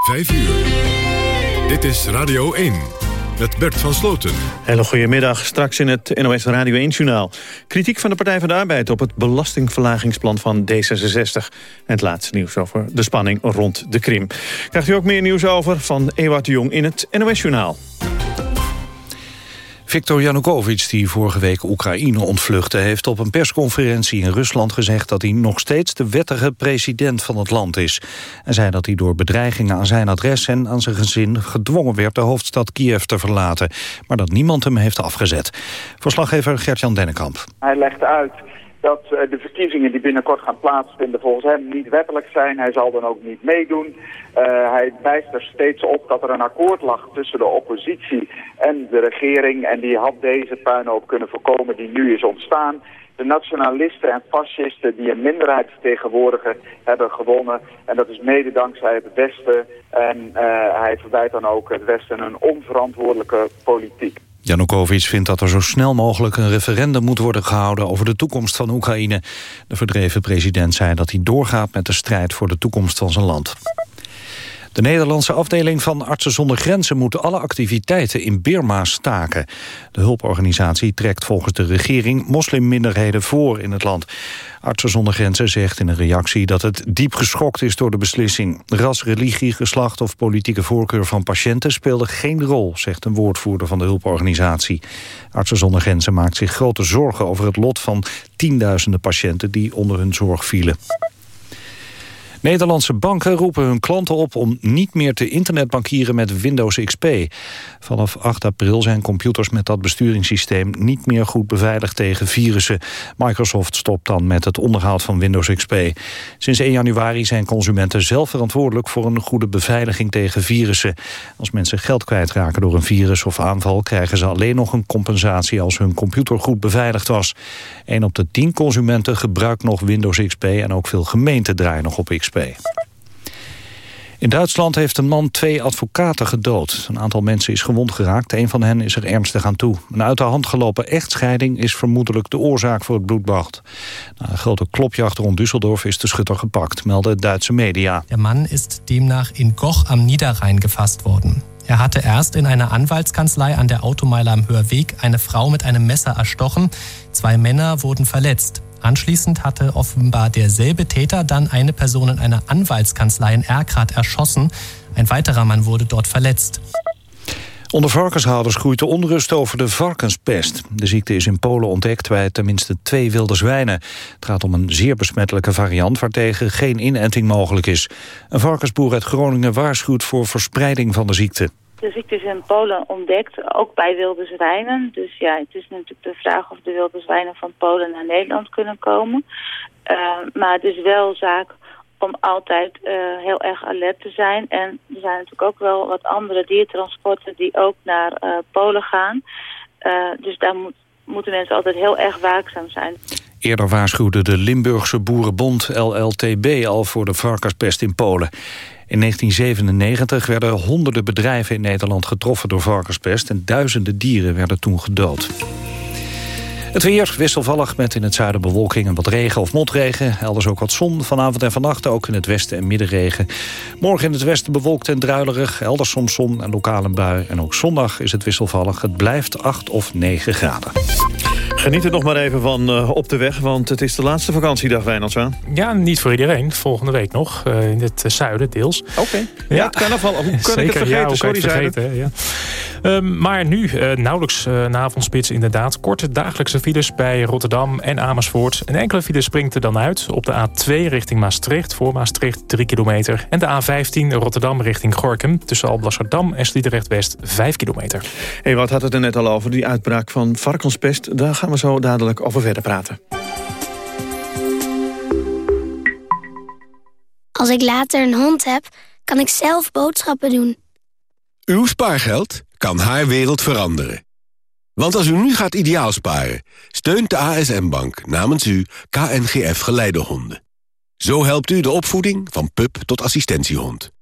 5 uur. Dit is Radio 1 met Bert van Sloten. Hele goedemiddag. Straks in het NOS Radio 1-journaal. Kritiek van de Partij van de Arbeid op het belastingverlagingsplan van D66. En het laatste nieuws over de spanning rond de Krim. Krijgt u ook meer nieuws over van Ewout de Jong in het NOS-journaal. Viktor Yanukovych, die vorige week Oekraïne ontvluchtte... heeft op een persconferentie in Rusland gezegd... dat hij nog steeds de wettige president van het land is. En zei dat hij door bedreigingen aan zijn adres en aan zijn gezin... gedwongen werd de hoofdstad Kiev te verlaten. Maar dat niemand hem heeft afgezet. Verslaggever Gert-Jan Dennekamp. Hij legt uit dat eh, de verkiezingen die binnenkort gaan plaatsvinden volgens hem niet wettelijk zijn. Hij zal dan ook niet meedoen. Uh, hij wijst er steeds op dat er een akkoord lag tussen de oppositie en de regering. En die had deze puinhoop kunnen voorkomen die nu is ontstaan. De nationalisten en fascisten die een minderheid vertegenwoordigen hebben gewonnen. En dat is mede dankzij het Westen. En uh, hij verwijt dan ook het Westen een onverantwoordelijke politiek. Janukovic vindt dat er zo snel mogelijk een referendum moet worden gehouden over de toekomst van Oekraïne. De verdreven president zei dat hij doorgaat met de strijd voor de toekomst van zijn land. De Nederlandse afdeling van Artsen zonder Grenzen moet alle activiteiten in Birma staken. De hulporganisatie trekt volgens de regering moslimminderheden voor in het land. Artsen zonder Grenzen zegt in een reactie dat het diep geschokt is door de beslissing. Ras, religie, geslacht of politieke voorkeur van patiënten speelde geen rol, zegt een woordvoerder van de hulporganisatie. Artsen zonder Grenzen maakt zich grote zorgen over het lot van tienduizenden patiënten die onder hun zorg vielen. Nederlandse banken roepen hun klanten op om niet meer te internetbankieren met Windows XP. Vanaf 8 april zijn computers met dat besturingssysteem niet meer goed beveiligd tegen virussen. Microsoft stopt dan met het onderhoud van Windows XP. Sinds 1 januari zijn consumenten zelf verantwoordelijk voor een goede beveiliging tegen virussen. Als mensen geld kwijtraken door een virus of aanval krijgen ze alleen nog een compensatie als hun computer goed beveiligd was. 1 op de 10 consumenten gebruikt nog Windows XP en ook veel gemeenten draaien nog op XP. In Duitsland heeft een man twee advocaten gedood. Een aantal mensen is gewond geraakt. Een van hen is er ernstig aan toe. Een uit de hand gelopen echtscheiding is vermoedelijk de oorzaak voor het bloedbad. Na een grote klopjacht rond Düsseldorf is de schutter gepakt, melden Duitse media. De man is demnach in Goch am Niederrhein gefasst worden. Er hatte erst in einer Anwaltskanzlei an der Automeile am Hörweg eine Frau mit einem Messer erstochen. Zwei Männer wurden verletzt. Anschließend hatte offenbar derselbe Täter dann eine Person in einer Anwaltskanzlei in Erkrath erschossen. Ein weiterer Mann wurde dort verletzt. Onder varkenshouders groeit de onrust over de varkenspest. De ziekte is in Polen ontdekt bij tenminste twee wilde zwijnen. Het gaat om een zeer besmettelijke variant waartegen geen inenting mogelijk is. Een varkensboer uit Groningen waarschuwt voor verspreiding van de ziekte. De ziekte is in Polen ontdekt, ook bij wilde zwijnen. Dus ja, het is natuurlijk de vraag of de wilde zwijnen van Polen naar Nederland kunnen komen. Uh, maar het is wel zaak om altijd uh, heel erg alert te zijn. En er zijn natuurlijk ook wel wat andere diertransporten die ook naar uh, Polen gaan. dus daar moet, moeten mensen altijd heel erg waakzaam zijn. Eerder waarschuwde de Limburgse Boerenbond LLTB al voor de varkenspest in Polen. In 1997 werden honderden bedrijven in Nederland getroffen door varkenspest... en duizenden dieren werden toen gedood. Het weer wisselvallig met in het zuiden bewolking en wat regen of motregen. Elders ook wat zon. Vanavond en vannacht ook in het westen en middenregen. Morgen in het westen bewolkt en druilerig. Elders soms zon en lokale bui. En ook zondag is het wisselvallig. Het blijft 8 of 9 graden. Geniet er nog maar even van uh, op de weg, want het is de laatste vakantiedag, Wijnandswaan. Ja, niet voor iedereen. Volgende week nog, uh, in het zuiden deels. Oké, okay. ja, ja, het carnaval. Hoe kan Zeker, ik het vergeten? Ja, Sorry, het vergeten, ja. Um, Maar nu, uh, nauwelijks een avondspits inderdaad. Korte dagelijkse files bij Rotterdam en Amersfoort. Een enkele file springt er dan uit. Op de A2 richting Maastricht, voor Maastricht 3 kilometer. En de A15 Rotterdam richting Gorkum. Tussen Alblasserdam en Sliedrecht-West 5 kilometer. Hey, wat had het er net al over, die uitbraak van varkenspest. Daar gaan we zo dadelijk over verder praten. Als ik later een hond heb, kan ik zelf boodschappen doen. Uw spaargeld kan haar wereld veranderen. Want als u nu gaat ideaal sparen, steunt de ASM-bank namens u KNGF Geleidehonden. Zo helpt u de opvoeding van pup tot assistentiehond.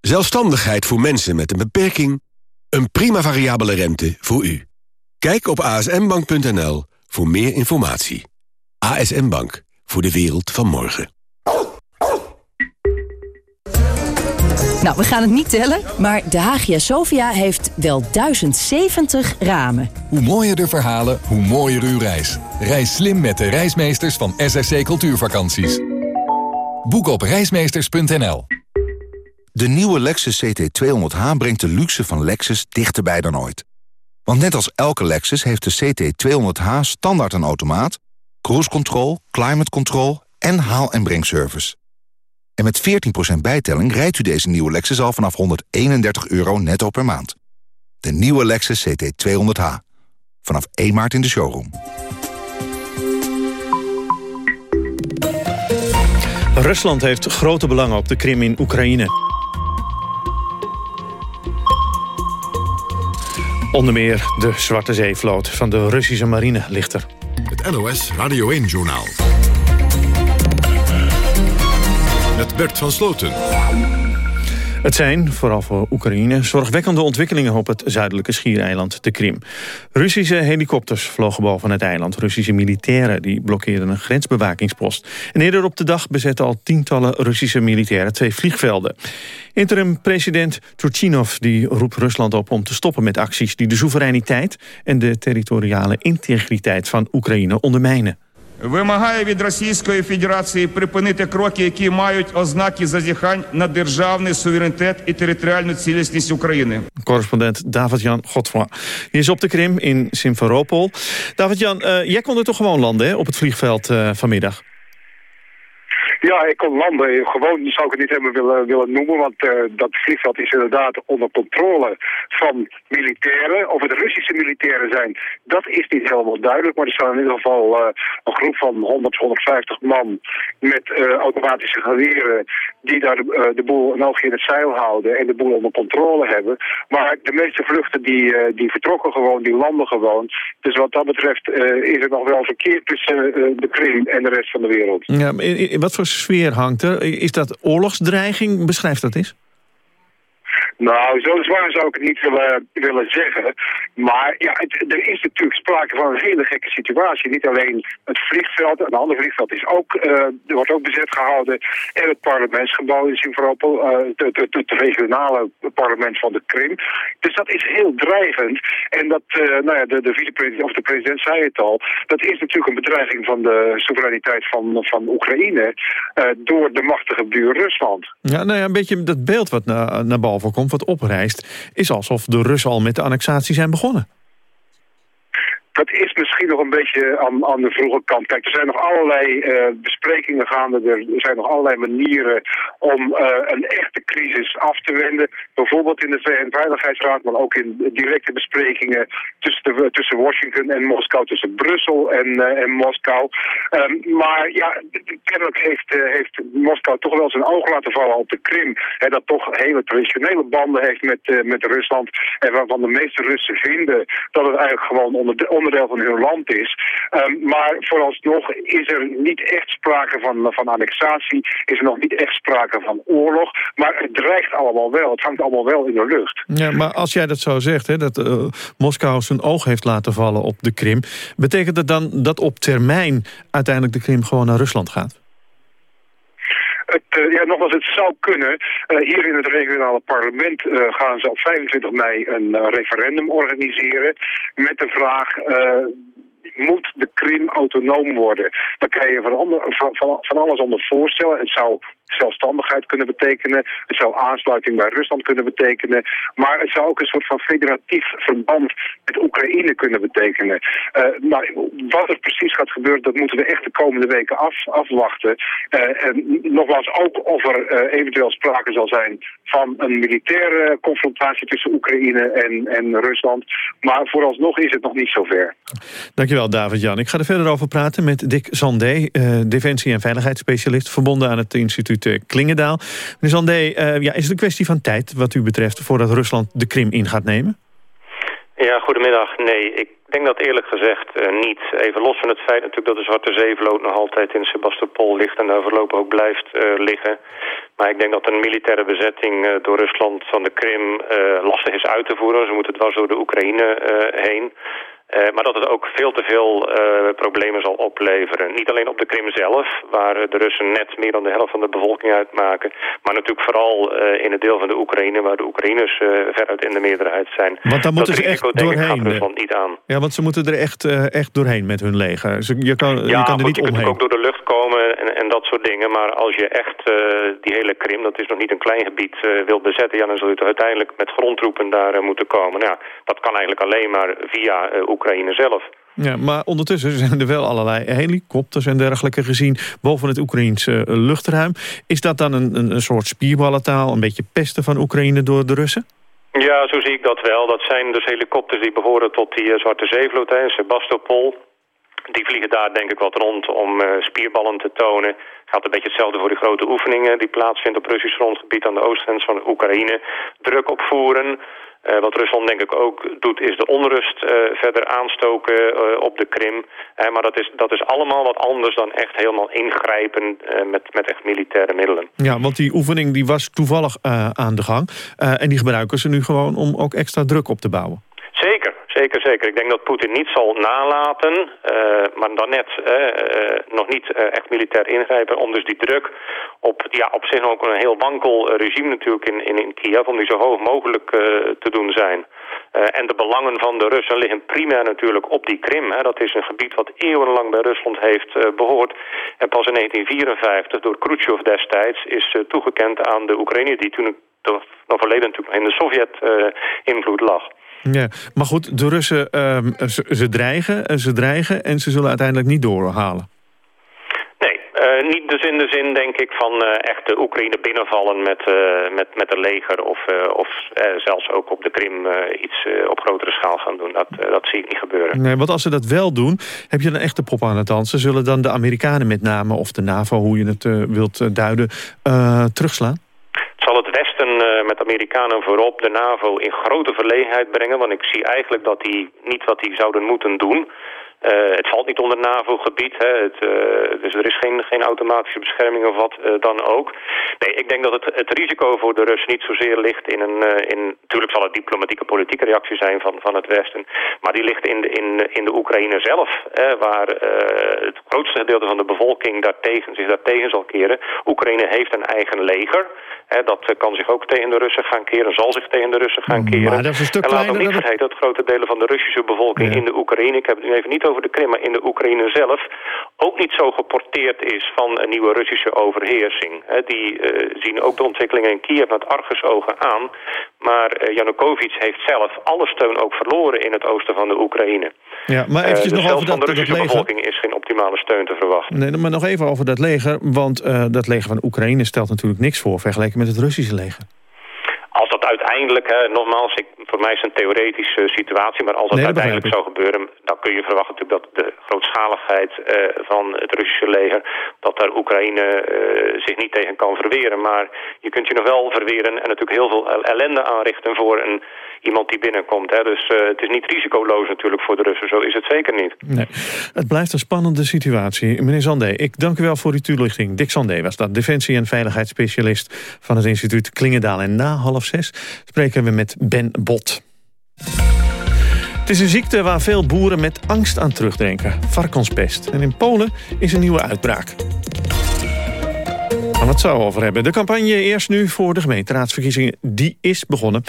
Zelfstandigheid voor mensen met een beperking. Een prima variabele rente voor u. Kijk op asmbank.nl voor meer informatie. ASM Bank, voor de wereld van morgen. Nou, we gaan het niet tellen, maar de Hagia Sophia heeft wel 1070 ramen. Hoe mooier de verhalen, hoe mooier uw reis. Reis slim met de reismeesters van SRC Cultuurvakanties. Boek op reismeesters.nl De nieuwe Lexus CT200H brengt de luxe van Lexus dichterbij dan ooit. Want net als elke Lexus heeft de CT200H standaard een automaat... cruise control, climate control en haal- en brengservice. En met 14% bijtelling rijdt u deze nieuwe Lexus al vanaf 131 euro netto per maand. De nieuwe Lexus CT200H. Vanaf 1 maart in de showroom. Rusland heeft grote belangen op de Krim in Oekraïne. Onder meer de Zwarte Zeevloot van de Russische marine ligt er. Het NOS Radio 1-journaal. Bert van Sloten. Het zijn, vooral voor Oekraïne, zorgwekkende ontwikkelingen op het zuidelijke schiereiland de Krim. Russische helikopters vlogen boven het eiland. Russische militairen die blokkeerden een grensbewakingspost. En eerder op de dag bezetten al tientallen Russische militairen twee vliegvelden. Interim-president Turchinov die roept Rusland op om te stoppen met acties... die de soevereiniteit en de territoriale integriteit van Oekraïne ondermijnen. Вимагає від Російської Федерації припинити кроки, які мають ознаки зазіхань на державний суверенітет і територіальну цілісність України. Correspondent David-Jan Godfroy. Die is op de Krim in Simferopol. David-Jan, uh, jij kon gewoon landen op het vliegveld uh, vanmiddag? Ja, ik kon landen. Gewoon zou ik het niet helemaal willen, willen noemen, want uh, dat vliegveld is inderdaad onder controle van militairen. Of het Russische militairen zijn, dat is niet helemaal duidelijk. Maar er staan in ieder geval uh, een groep van 100, 150 man met uh, automatische geweren die daar de, boel een oogje in het zeil houden en de boel onder controle hebben. Maar de meeste vluchten die, die vertrokken gewoon, die landen gewoon. Dus wat dat betreft is er nog wel verkeer tussen de Krim en de rest van de wereld. Ja, wat voor sfeer hangt er? Is dat oorlogsdreiging? Beschrijf dat eens. Nou, zo zwaar zou ik het niet willen, willen zeggen. Maar ja, er is natuurlijk sprake van een hele gekke situatie. Niet alleen het vliegveld, een ander vliegveld is ook, uh, er wordt ook bezet gehouden. En het parlementsgebouw in Simferopol, het regionale parlement van de Krim. Dus dat is heel dreigend. En dat, uh, nou ja, de, de vicepresident of de president zei het al. Dat is natuurlijk een bedreiging van de soevereiniteit van, van Oekraïne door de machtige buur Rusland. Ja, nou ja, een beetje dat beeld wat naar, naar boven komt wat oprijst... is alsof de Russen al met de annexatie zijn begonnen. Dat is misschien nog een beetje aan, aan de vroege kant. Kijk, er zijn nog allerlei uh, besprekingen gaande. Er zijn nog allerlei manieren om uh, een echte crisis af te wenden. Bijvoorbeeld in de VN-veiligheidsraad, maar ook in directe besprekingen tussen, tussen Washington en Moskou, tussen Brussel en, uh, en Moskou. Um, maar ja, kennelijk heeft, heeft Moskou toch wel zijn oog laten vallen op de Krim. Hè, dat toch hele traditionele banden heeft met, met Rusland. En waarvan de meeste Russen vinden dat het eigenlijk gewoon onder de onderdeel van hun land is. Um, maar vooralsnog is er niet echt sprake van, van annexatie, is er nog niet echt sprake van oorlog. Maar het dreigt allemaal wel, het hangt allemaal wel in de lucht. Ja, maar als jij dat zo zegt, hè, dat uh, Moskou zijn oog heeft laten vallen op de Krim... betekent dat dan dat op termijn uiteindelijk de Krim gewoon naar Rusland gaat? Het, ja, nogmaals, het zou kunnen. Uh, hier in het regionale parlement uh, gaan ze op 25 mei een referendum organiseren met de vraag moet de Krim autonoom worden. Daar kan je van, alles onder voorstellen. Het zou zelfstandigheid kunnen betekenen. Het zou aansluiting bij Rusland kunnen betekenen. Maar het zou ook een soort van federatief verband met Oekraïne kunnen betekenen. Maar wat er precies gaat gebeuren, dat moeten we echt de komende weken af, afwachten. Uh, en nogmaals, ook of er uh, eventueel sprake zal zijn van een militaire confrontatie tussen Oekraïne en, en Rusland. Maar vooralsnog is het nog niet zover. Dankjewel David-Jan. Ik ga er verder over praten met Dick Zandé, defensie- en veiligheidsspecialist... verbonden aan het instituut Klingendaal. Meneer Zandé, ja, is het een kwestie van tijd wat u betreft... voordat Rusland de Krim in gaat nemen? Ja, goedemiddag. Nee, ik denk dat eerlijk gezegd niet. Even los van het feit natuurlijk dat de Zwarte Zeevloot nog altijd in Sebastopol ligt... en daar voorlopig ook blijft liggen. Maar ik denk dat een militaire bezetting door Rusland van de Krim lastig is uit te voeren. Ze moeten dwars door de Oekraïne heen. Uh, maar dat het ook veel te veel uh, problemen zal opleveren. Niet alleen op de Krim zelf, waar de Russen net meer dan de helft van de bevolking uitmaken. Maar natuurlijk vooral uh, in het deel van de Oekraïne, waar de Oekraïners veruit in de meerderheid zijn. Want daar moeten ze echt doorheen. gaat Rusland niet aan. Ja, want ze moeten er echt, echt doorheen met hun leger. Ze, je kan, ja, je kan er niet je omheen. kunt ook door de lucht komen en, en dat soort dingen. Maar als je echt die hele Krim, dat is nog niet een klein gebied, wil bezetten... ja, dan zul je uiteindelijk met grondtroepen daar moeten komen. Nou, dat kan eigenlijk alleen maar via Oekraïne zelf. Ja, maar ondertussen zijn er wel allerlei helikopters en dergelijke gezien... boven het Oekraïense eh, luchtruim. Is dat dan een, een, een soort spierballentaal, een beetje pesten van Oekraïne door de Russen? Ja, zo zie ik dat wel. Dat zijn dus helikopters die behoren tot die uh, Zwarte Zeevloot, in Sebastopol. Die vliegen daar denk ik wat rond om uh, spierballen te tonen. Gaat een beetje hetzelfde voor die grote oefeningen die plaatsvinden op Russisch grondgebied aan de oostgrens van Oekraïne. Druk opvoeren, uh, wat Rusland denk ik ook doet is de onrust uh, verder aanstoken uh, op de Krim. maar dat is, dat is allemaal wat anders dan echt helemaal ingrijpen met, met echt militaire middelen. Ja, want die oefening die was toevallig aan de gang. en die gebruiken ze nu gewoon om ook extra druk op te bouwen. Zeker, zeker. Ik denk dat Poetin niet zal nalaten, uh, maar dan net uh, uh, nog niet echt militair ingrijpen... om dus die druk op, ja, op zich ook een heel wankel regime natuurlijk in, in, in Kiev... om die zo hoog mogelijk te doen zijn. en de belangen van de Russen liggen primair natuurlijk op die Krim. Hè. Dat is een gebied wat eeuwenlang bij Rusland heeft behoord. En pas in 1954 door Khrushchev destijds is toegekend aan de Oekraïne... die toen nog verleden natuurlijk in de Sovjet-invloed lag. Ja, maar goed, de Russen uh, ze, ze, dreigen, ze dreigen en ze zullen uiteindelijk niet doorhalen. Nee, uh, niet dus in de zin denk ik van uh, echt de Oekraïne binnenvallen met, met, met een leger of, of zelfs ook op de Krim iets op grotere schaal gaan doen. Dat, dat zie ik niet gebeuren. Nee, want als ze dat wel doen, heb je een echte pop aan het dansen. Zullen dan de Amerikanen met name, of de NAVO, hoe je het wilt duiden, terugslaan? zal het Westen uh, met Amerikanen voorop de NAVO in grote verlegenheid brengen. Want ik zie eigenlijk dat die niet wat die zouden moeten doen. Uh, het valt niet onder NAVO-gebied, uh, dus er is geen, geen automatische bescherming of wat uh, dan ook. Nee, ik denk dat het, het risico voor de Russen niet zozeer ligt in een... in, natuurlijk zal het diplomatieke politieke reactie zijn van, van het Westen, maar die ligt in de, in, in de Oekraïne zelf, waar het grootste gedeelte van de bevolking daartegen, zich daartegen zal keren. Oekraïne heeft een eigen leger, dat kan zich ook tegen de Russen gaan keren, zal zich tegen de Russen gaan keren. Maar dat is een stuk en laat ook niet vergeten dat grote delen van de Russische bevolking Ja. in de Oekraïne, ik heb het nu even niet over de Krim, maar in de Oekraïne zelf, ook niet zo geporteerd is van een nieuwe Russische overheersing. Die eh, zien ook de ontwikkelingen in Kiev met argusogen aan. Maar eh, Janukovic heeft zelf alle steun ook verloren in het oosten van de Oekraïne. Ja, maar Eh, eventjes dus nog over zelfs van dat, de dat Russische leger. bevolking is geen optimale steun te verwachten. Nee, maar nog even over dat leger. Want dat leger van Oekraïne stelt natuurlijk niks voor... vergeleken met het Russische leger. Als dat uiteindelijk, hè, nogmaals, ik, voor mij is het een theoretische situatie, maar als dat Nee, dat uiteindelijk zou gebeuren, dan kun je verwachten natuurlijk dat de grootschaligheid eh, van het Russische leger, dat daar Oekraïne eh, zich niet tegen kan verweren. Maar je kunt je nog wel verweren en natuurlijk heel veel el- ellende aanrichten voor een, iemand die binnenkomt. Hè. Dus eh, het is niet risicoloos natuurlijk voor de Russen, zo is het zeker niet. Nee. Het blijft een spannende situatie. Meneer Zandé, ik dank u wel voor uw toelichting. Dick Zandé was dat, defensie- en veiligheidsspecialist... van het instituut Klingendaal. En na half zes spreken we met Ben Bot. Het is een ziekte waar veel boeren met angst aan terugdenken. Varkenspest. En in Polen is een nieuwe uitbraak. Gaan we het zo over hebben. De campagne eerst nu voor de gemeenteraadsverkiezingen, die is begonnen.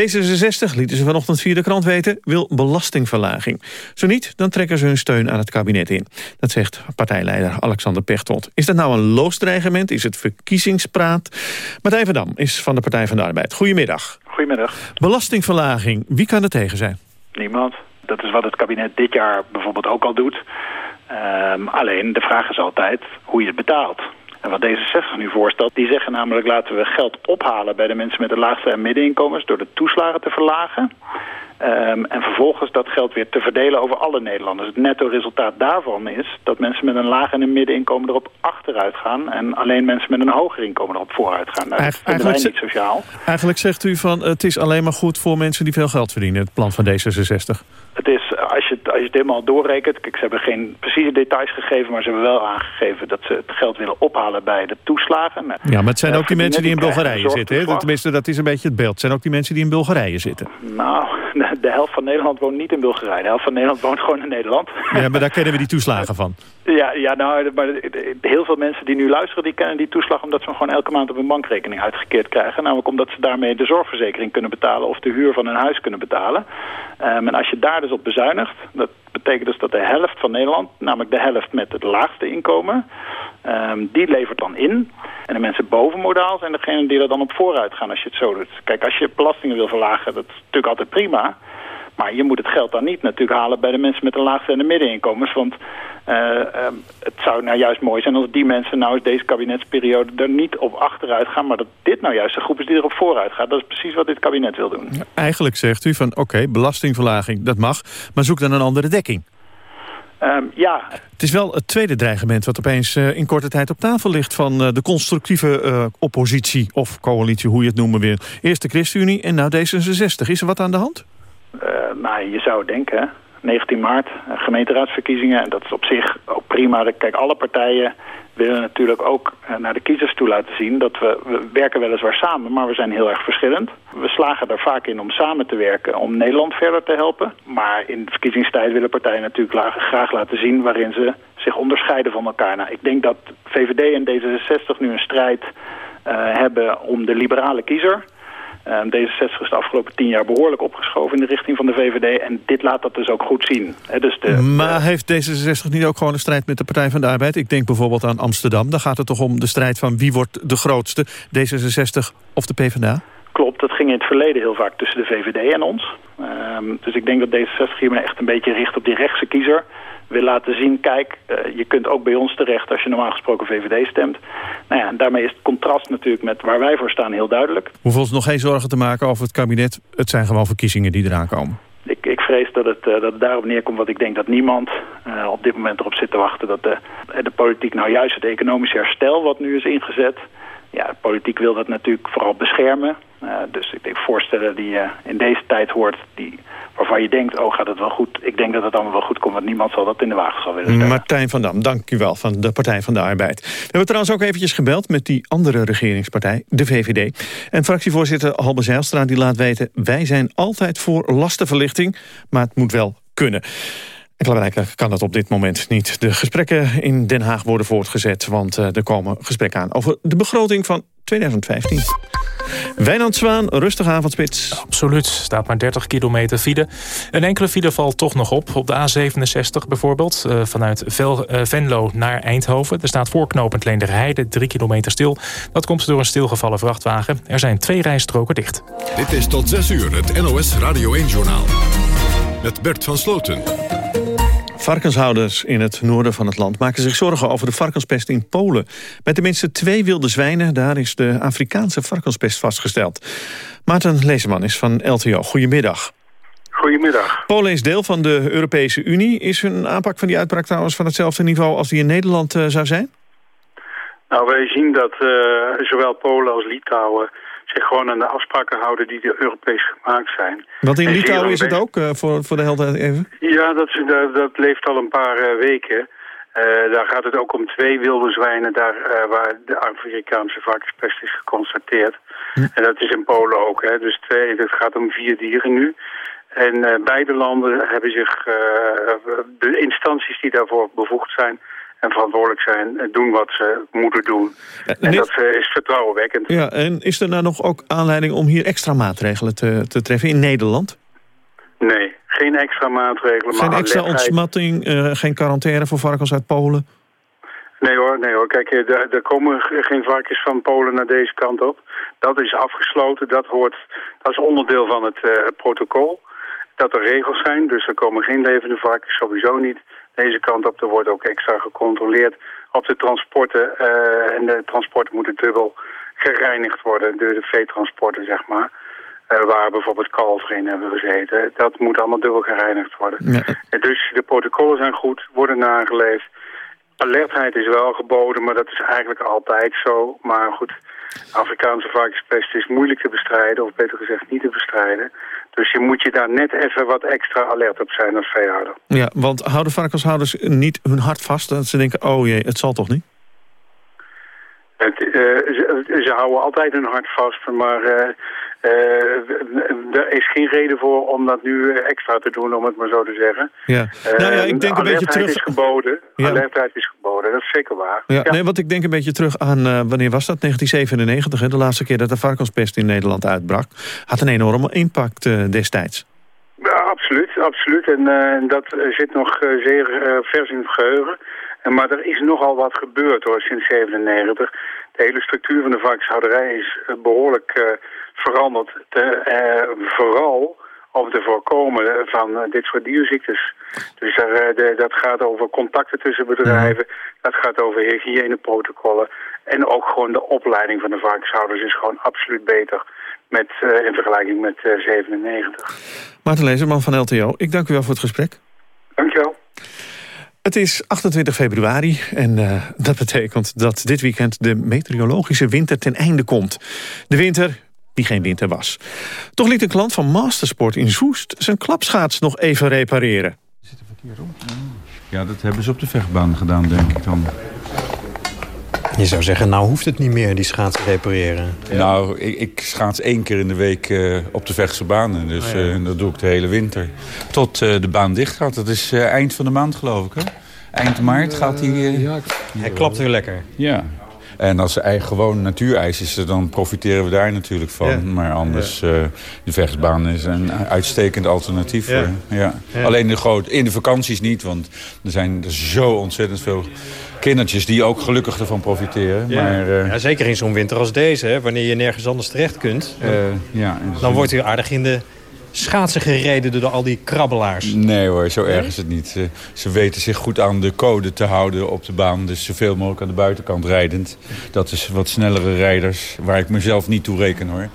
D66, lieten ze vanochtend via de krant weten, wil belastingverlaging. Zo niet, dan trekken ze hun steun aan het kabinet in. Dat zegt partijleider Alexander Pechtold. Is dat nou een loosdreigement? Is het verkiezingspraat? Martijn van Dam is van de Partij van de Arbeid. Goedemiddag. Goedemiddag. Belastingverlaging, wie kan er tegen zijn? Niemand. Dat is wat het kabinet dit jaar bijvoorbeeld ook al doet. Ehm, alleen, de vraag is altijd hoe je het betaalt. En wat D66 nu voorstelt, die zeggen namelijk laten we geld ophalen bij de mensen met de laagste en middeninkomens door de toeslagen te verlagen. Ehm, en vervolgens dat geld weer te verdelen over alle Nederlanders. Het netto resultaat daarvan is dat mensen met een laag en een middeninkomen erop achteruit gaan. En alleen mensen met een hoger inkomen erop vooruit gaan. Nou, dat Eigen- wij eigenlijk niet sociaal. Eigenlijk zegt u van het is alleen maar goed voor mensen die veel geld verdienen. Het plan van D66. Het is, als je, het- als je het helemaal doorrekent... Kijk, ze hebben geen precieze details gegeven... maar ze hebben wel aangegeven dat ze het geld willen ophalen bij de toeslagen. Nou, Ja, maar het zijn eh, ook die mensen die in Bulgarije zitten. Tenminste, dat is een beetje het beeld. Het zijn ook die mensen die in Bulgarije zitten. Nou, de helft van Nederland woont niet in Bulgarije. De helft van Nederland woont gewoon in Nederland. Ja, maar daar kennen we die toeslagen van. Ja, ja nou, maar heel veel mensen die nu luisteren... die kennen die toeslag omdat ze hem gewoon elke maand op hun bankrekening uitgekeerd krijgen. Namelijk omdat ze daarmee de zorgverzekering kunnen betalen... of de huur van hun huis kunnen betalen. Um, en als je daar dus op bezuinigt... dat betekent dus dat de helft van Nederland... namelijk de helft met het laagste inkomen... Um, die levert dan in. En de mensen boven modaal zijn degenen die er dan op vooruit gaan als je het zo doet. Kijk, als je belastingen wil verlagen, dat is natuurlijk altijd prima... Maar je moet het geld dan niet natuurlijk halen bij de mensen met de laagste en de middeninkomens. Want um, het zou nou juist mooi zijn als die mensen nou eens deze kabinetsperiode er niet op achteruit gaan. Maar dat dit nou juist de groep is die erop vooruit gaat. Dat is precies wat dit kabinet wil doen. eigenlijk zegt u van oké, belastingverlaging, dat mag. Maar zoek dan een andere dekking. Um, ja. Het is wel het tweede dreigement wat opeens uh, in korte tijd op tafel ligt... van uh, de constructieve uh, oppositie of coalitie, hoe je het noemen wil. Eerst de ChristenUnie en nou D66. Is er wat aan de hand? nou, je zou denken, 19 maart, gemeenteraadsverkiezingen. En dat is op zich ook prima. Kijk, alle partijen willen natuurlijk ook naar de kiezers toe laten zien... dat we, we werken weliswaar samen, maar we zijn heel erg verschillend. We slagen er vaak in om samen te werken om Nederland verder te helpen. Maar in de verkiezingstijd willen partijen natuurlijk graag laten zien... waarin ze zich onderscheiden van elkaar. Nou, ik denk dat VVD en D66 nu een strijd uh, hebben om de liberale kiezer... Um, D66 is de afgelopen tien jaar behoorlijk opgeschoven in de richting van de VVD. En dit laat dat dus ook goed zien. dus de, maar heeft D66 niet ook gewoon een strijd met de Partij van de Arbeid? Ik denk bijvoorbeeld aan Amsterdam. Daar gaat het toch om de strijd van wie wordt de grootste? D66 of de PvdA? Klopt, dat ging in het verleden heel vaak tussen de VVD en ons. Um, dus ik denk dat D66 hiermee echt een beetje richt op die rechtse kiezer wil laten zien, kijk, uh, je kunt ook bij ons terecht als je normaal gesproken VVD stemt. Nou ja, en daarmee is het contrast natuurlijk met waar wij voor staan heel duidelijk. Hoeven ons nog geen zorgen te maken over het kabinet. Het zijn gewoon verkiezingen die eraan komen. Ik, ik vrees dat het, uh, dat het daarop neerkomt, want ik denk dat niemand uh, op dit moment erop zit te wachten... dat de, de politiek nou juist het economische herstel wat nu is ingezet... Ja, de politiek wil dat natuurlijk vooral beschermen. Uh, dus ik denk voorstellen die je in deze tijd hoort... Die, waarvan je denkt, oh gaat het wel goed. Ik denk dat het allemaal wel goed komt, want niemand zal dat in de wagen zal willen stellen. Martijn van Dam, dank u wel, van de Partij van de Arbeid. We hebben trouwens ook eventjes gebeld met die andere regeringspartij, de VVD. En fractievoorzitter Halbe Zijlstra die laat weten... wij zijn altijd voor lastenverlichting, maar het moet wel kunnen. En klaarblijkelijk kan dat op dit moment niet. De gesprekken in Den Haag worden voortgezet... want uh, er komen gesprekken aan over de begroting van 2015. Wijnand Zwaan, rustige avondspits. Absoluut, staat maar 30 kilometer file. Een enkele file valt toch nog op. Op de A67 bijvoorbeeld, uh, vanuit Vel, uh, Venlo naar Eindhoven. Er staat voorknopend Leenderheide 3 kilometer stil. Dat komt door een stilgevallen vrachtwagen. Er zijn twee rijstroken dicht. Dit is tot 6 uur het NOS Radio 1-journaal. Met Bert van Sloten. Varkenshouders in het noorden van het land maken zich zorgen over de varkenspest in Polen. Bij tenminste twee wilde zwijnen, daar is de Afrikaanse varkenspest vastgesteld. Maarten Leeseman is van LTO. Goedemiddag. Goedemiddag. Polen is deel van de Europese Unie. Is hun aanpak van die uitbraak trouwens van hetzelfde niveau als die in Nederland uh, zou zijn? Nou, wij zien dat uh, zowel Polen als Litouwen zich gewoon aan de afspraken houden die de Europees gemaakt zijn. Want in Litouwen is het ook, uh, voor, voor de helderheid even? Ja, dat, dat, dat leeft al een paar uh, weken. Uh, daar gaat het ook om twee wilde zwijnen daar, waar de Afrikaanse varkenspest is geconstateerd. Hm. En dat is in Polen ook. Hè. Dus twee, het gaat om vier dieren nu. En beide landen hebben zich, de instanties die daarvoor bevoegd zijn, en verantwoordelijk zijn doen wat ze moeten doen. En dat uh, is vertrouwenwekkend. Ja, en is er nou nog ook aanleiding om hier extra maatregelen te, te treffen in Nederland? Nee, geen extra maatregelen. Geen extra ontsmatting, uh, geen quarantaine voor varkens uit Polen? Nee hoor, nee hoor. Kijk, er, er komen geen varkens van Polen naar deze kant op. Dat is afgesloten, dat, hoort, dat is onderdeel van het uh, protocol. Dat er regels zijn, dus er komen geen levende varkens, sowieso niet deze kant op. Er wordt ook extra gecontroleerd op de transporten. Uh, en de transporten moeten dubbel gereinigd worden, de, de veetransporten zeg maar. Uh, waar bijvoorbeeld kalveren in hebben gezeten. Dat moet allemaal dubbel gereinigd worden. Ja. Dus de protocollen zijn goed, worden nageleefd. Alertheid is wel geboden, maar dat is eigenlijk altijd zo. Maar goed, Afrikaanse varkenspest is moeilijk te bestrijden, of beter gezegd niet te bestrijden. Dus je moet je daar net even wat extra alert op zijn als veehouder. Ja, want houden varkenshouders niet hun hart vast? Dat ze denken, oh jee, het zal toch niet? Het, uh, ze, ze, houden altijd hun hart vast, maar uh, er is geen reden voor om dat nu extra te doen, om het maar zo te zeggen. Ja. nou ja, ik denk een beetje terug... is geboden. Ja. Alertheid is geboden, dat is zeker waar. Ja, Nee, want ik denk een beetje terug aan, wanneer was dat? 1997, hè? de laatste keer dat de varkenspest in Nederland uitbrak. Had een enorme impact destijds. Ja, absoluut, absoluut. En dat zit nog zeer vers in het geheugen. Maar er is nogal wat gebeurd hoor, sinds 97. De hele structuur van de varkenshouderij is eh, behoorlijk uh, veranderd. uh, vooral om te voorkomen van dit soort dierziektes. Dus daar, de, dat gaat over contacten tussen bedrijven. Dat gaat over hygiëneprotocollen. En ook gewoon de opleiding van de varkenshouders is gewoon absoluut beter. Met, in vergelijking met 97. Maarten Lezerman van LTO, ik dank u wel voor het gesprek. Dank je wel. Het is 28 februari en uh, dat betekent dat dit weekend de meteorologische winter ten einde komt. De winter die geen winter was. Toch liet een klant van Mastersport in Zoest zijn klapschaats nog even repareren. Zit er verkeerd op? Ja, dat hebben ze op de vechtbaan gedaan, denk ik dan. Je zou zeggen, nou hoeft het niet meer, die schaats te repareren. Nou, ik, ik, schaats één keer in de week uh, op de Vechtse baan. Dus oh, ja. uh, dat doe ik de hele winter. Tot uh, de baan dicht gaat. Dat is eind van de maand, geloof ik, hè? Eind maart gaat hij... Ja, hij klapt weer lekker. Ja. En als er gewoon natuurijs is, dan profiteren we daar natuurlijk van. Ja. Maar anders, ja. uh, de vechtsbaan is een uitstekend alternatief. Ja. Voor, ja. Alleen de groot, in de vakanties niet, want er zijn er zo ontzettend veel kindertjes die ook gelukkig ervan profiteren. Ja. Maar, uh, ja, zeker in zo'n winter als deze, hè, wanneer je nergens anders terecht kunt. Uh, ja, dan wordt u aardig in de schaatsen gereden door al die krabbelaars. Nee hoor, zo erg is het niet. Ze, ze, weten zich goed aan de code te houden op de baan. Dus zoveel mogelijk aan de buitenkant rijdend. Dat is wat snellere rijders, waar ik mezelf niet toe reken hoor.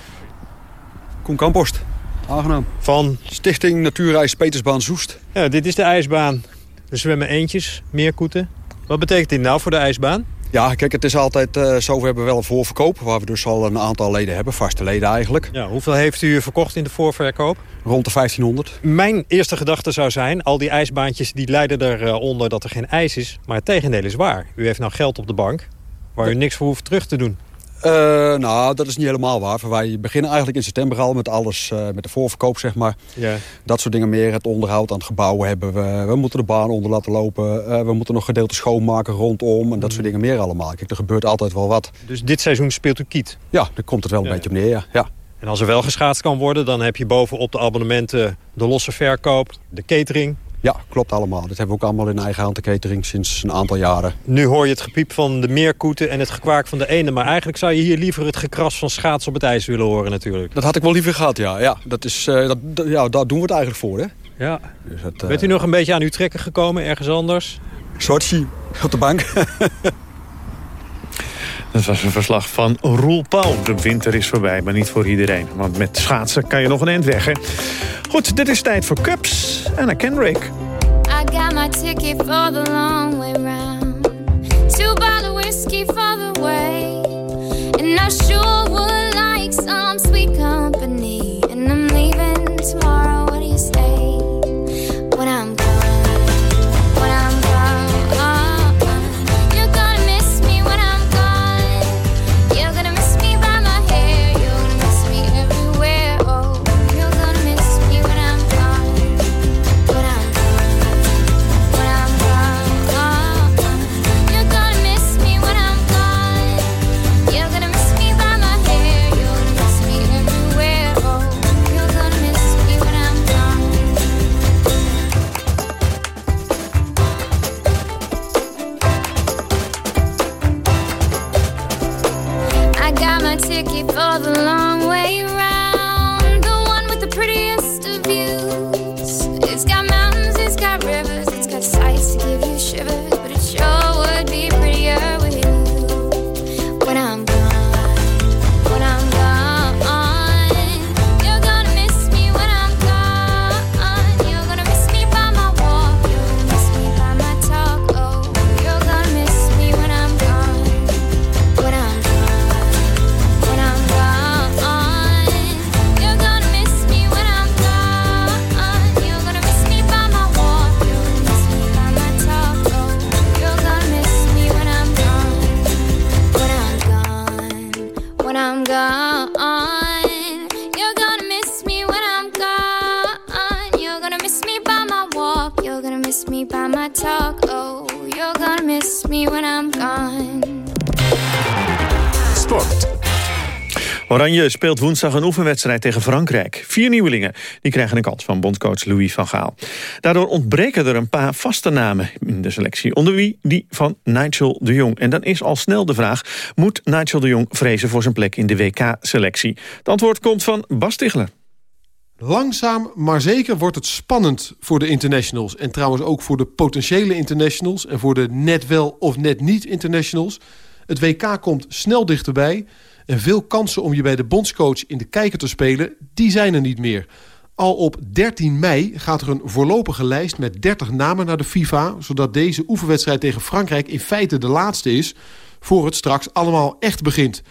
Koen Kampost. Aangenaam. Van Stichting Natuurreis Petersbaan Zoest. Ja, dit is de ijsbaan. Er zwemmen eentjes, meerkoeten. Wat betekent dit nou voor de ijsbaan? Ja, kijk, het is altijd, uh, zo hebben we wel een voorverkoop... waar we dus al een aantal leden hebben, vaste leden eigenlijk. Ja, hoeveel heeft u verkocht in de voorverkoop? Rond de 1500. Mijn eerste gedachte zou zijn, al die ijsbaantjes die leiden eronder dat er geen ijs is. Maar het tegendeel is waar. U heeft nou geld op de bank waar u niks voor hoeft terug te doen. Uh, nou, dat is niet helemaal waar. Wij beginnen eigenlijk in september al met alles, uh, met de voorverkoop, zeg maar. Ja. Dat soort dingen meer. Het onderhoud aan het gebouw hebben we. We moeten de baan onder laten lopen. Uh, we moeten nog gedeelte schoonmaken rondom. En dat soort dingen meer allemaal. Kijk, er gebeurt altijd wel wat. Dus dit seizoen speelt u kiet? Ja, daar komt het wel een ja. beetje op neer, ja. ja. En als er wel geschaatst kan worden, dan heb je bovenop de abonnementen de losse verkoop, de catering. Ja, klopt allemaal. Dat hebben we ook allemaal in eigen hand, de catering, sinds een aantal jaren. Nu hoor je het gepiep van de meerkoeten en het gekwaak van de ene. Maar eigenlijk zou je hier liever het gekras van schaats op het ijs willen horen natuurlijk. Dat had ik wel liever gehad, ja. ja, dat is, uh, dat, ja daar doen we het eigenlijk voor, hè. Ja. Dus uh... Bent u nog een beetje aan uw trekken gekomen, ergens anders? Sochi, op de bank. Dat was een verslag van Roel Pauw. De winter is voorbij, maar niet voor iedereen. Want met schaatsen kan je nog een eind weg? Goed, dit is tijd voor Cups. Anna Kendrick. I got my ticket for the long way round. Two bottle whiskey for the way. And I sure would like some sweet company. And I'm leaving tomorrow. for the long Oranje speelt woensdag een oefenwedstrijd tegen Frankrijk. Vier nieuwelingen die krijgen een kans van bondcoach Louis van Gaal. Daardoor ontbreken er een paar vaste namen in de selectie. Onder wie die van Nigel de Jong. En dan is al snel de vraag... moet Nigel de Jong vrezen voor zijn plek in de WK-selectie? Het antwoord komt van Bas Tichler. Langzaam, maar zeker wordt het spannend voor de internationals. En trouwens ook voor de potentiële internationals... en voor de net wel of net niet internationals. Het WK komt snel dichterbij... en veel kansen om je bij de bondscoach in de kijker te spelen... die zijn er niet meer. Al op 13 mei gaat er een voorlopige lijst met 30 namen naar de FIFA... zodat deze oefenwedstrijd tegen Frankrijk in feite de laatste is... voor het straks allemaal echt begint...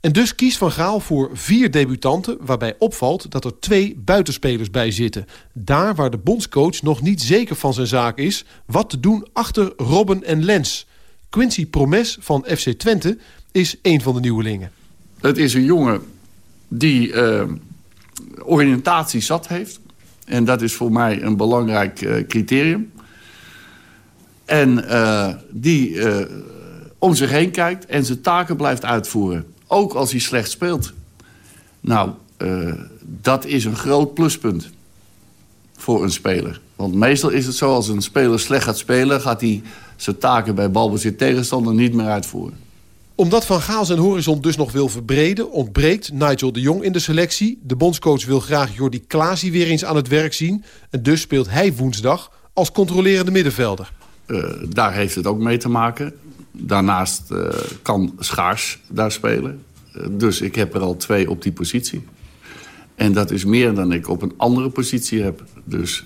En dus kiest Van Gaal voor vier debutanten... waarbij opvalt dat er twee buitenspelers bij zitten. Daar waar de bondscoach nog niet zeker van zijn zaak is... wat te doen achter Robben en Lens. Quincy Promes van FC Twente is een van de nieuwelingen. Het is een jongen die uh, oriëntatie zat heeft. En dat is voor mij een belangrijk uh, criterium. En uh, die om zich heen kijkt en zijn taken blijft uitvoeren. Ook als hij slecht speelt. Nou, dat is een groot pluspunt voor een speler. Want meestal is het zo, als een speler slecht gaat spelen... gaat hij zijn taken bij balbezit tegenstander niet meer uitvoeren. Omdat Van Gaal zijn horizon dus nog wil verbreden... ontbreekt Nigel de Jong in de selectie. De bondscoach wil graag Jordi Klaasie weer eens aan het werk zien. En dus speelt hij woensdag als controlerende middenvelder. Uh, daar heeft het ook mee te maken. Daarnaast uh, kan Schaars daar spelen. Uh, dus ik heb er al twee op die positie. En dat is meer dan ik op een andere positie heb. Dus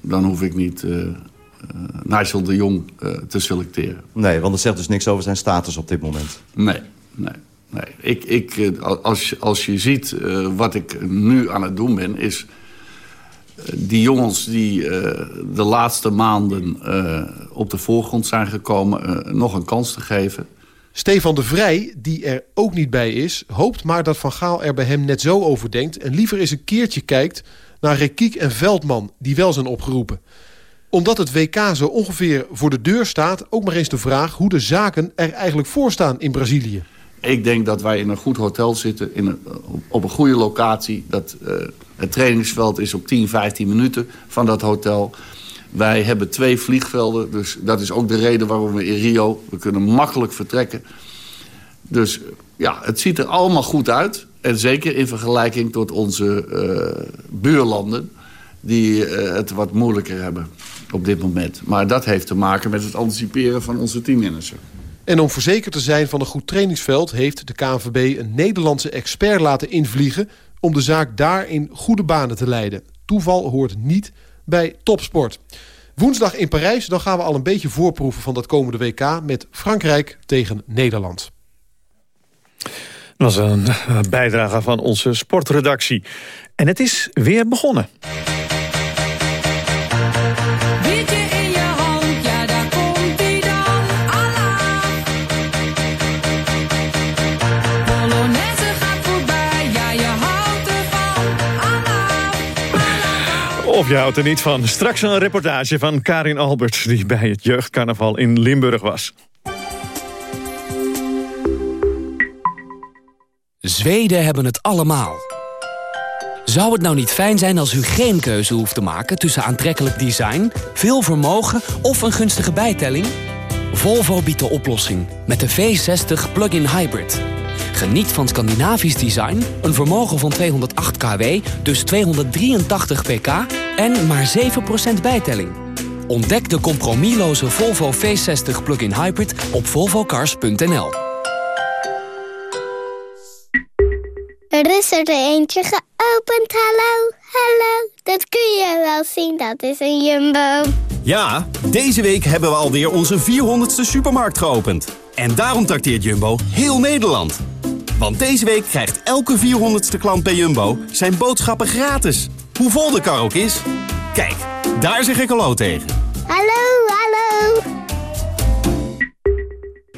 dan hoef ik niet Nigel de Jong te selecteren. Nee, want dat zegt dus niks over zijn status op dit moment. Nee, nee. nee. Ik, ik, als, als je ziet wat ik nu aan het doen ben... is die jongens die uh, de laatste maanden uh, op de voorgrond zijn gekomen... Uh, nog een kans te geven. Stefan de Vrij, die er ook niet bij is... hoopt maar dat Van Gaal er bij hem net zo over denkt... en liever eens een keertje kijkt naar Rekiek en Veldman... die wel zijn opgeroepen. Omdat het WK zo ongeveer voor de deur staat... ook maar eens de vraag hoe de zaken er eigenlijk voor staan in Brazilië. Ik denk dat wij in een goed hotel zitten, in op een goede locatie. Dat, uh, het trainingsveld is op 10, 15 minuten van dat hotel. Wij hebben twee vliegvelden, dus dat is ook de reden waarom we in Rio... we kunnen makkelijk vertrekken. Dus ja, het ziet er allemaal goed uit. En zeker in vergelijking tot onze uh, buurlanden... die uh, het wat moeilijker hebben op dit moment. Maar dat heeft te maken met het anticiperen van onze teammanager. En om verzekerd te zijn van een goed trainingsveld... heeft de KNVB een Nederlandse expert laten invliegen... om de zaak daar in goede banen te leiden. Toeval hoort niet bij topsport. Woensdag in Parijs, dan gaan we al een beetje voorproeven... van dat komende WK met Frankrijk tegen Nederland. Dat was een bijdrage van onze sportredactie. En het is weer begonnen. Of je houdt er niet van. Straks een reportage van Karin Albert... die bij het jeugdcarnaval in Limburg was. Zweden hebben het allemaal. Zou het nou niet fijn zijn als u geen keuze hoeft te maken... tussen aantrekkelijk design, veel vermogen of een gunstige bijtelling? Volvo biedt de oplossing met de V60 Plug-in Hybrid... Geniet van Scandinavisch design, een vermogen van 208 kW, dus 283 pk en maar 7% bijtelling. Ontdek de compromisloze Volvo V60 plug-in hybrid op volvocars.nl. Er is er eentje geopend, hallo, hallo. Dat kun je wel zien, dat is een Jumbo. Ja, deze week hebben we alweer onze 400ste supermarkt geopend. En daarom trakteert Jumbo heel Nederland. Want deze week krijgt elke 400ste klant bij Jumbo zijn boodschappen gratis. Hoe vol de kar ook is. Kijk, daar zeg ik hallo tegen. Hallo, hallo.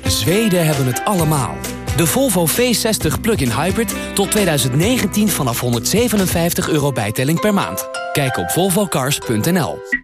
Zweden hebben het allemaal. De Volvo V60 Plug-in Hybrid tot 2019 vanaf 157 euro bijtelling per maand. Kijk op volvocars.nl.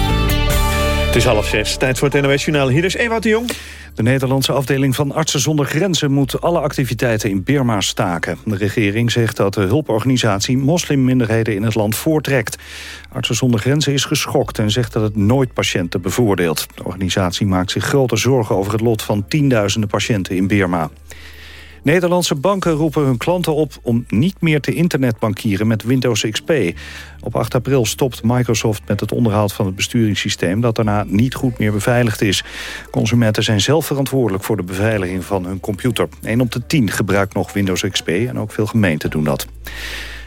Het is half zes, tijd voor het NOS Journaal. Hier is Ewout de Jong. De Nederlandse afdeling van Artsen zonder Grenzen moet alle activiteiten in Birma staken. De regering zegt dat de hulporganisatie moslimminderheden in het land voortrekt. Artsen zonder Grenzen is geschokt en zegt dat het nooit patiënten bevoordeelt. De organisatie maakt zich grote zorgen over het lot van tienduizenden patiënten in Birma. Nederlandse banken roepen hun klanten op om niet meer te internetbankieren met Windows XP. Op 8 april stopt Microsoft met het onderhoud van het besturingssysteem dat daarna niet goed meer beveiligd is. Consumenten zijn zelf verantwoordelijk voor de beveiliging van hun computer. 1 op de 10 gebruikt nog Windows XP en ook veel gemeenten doen dat.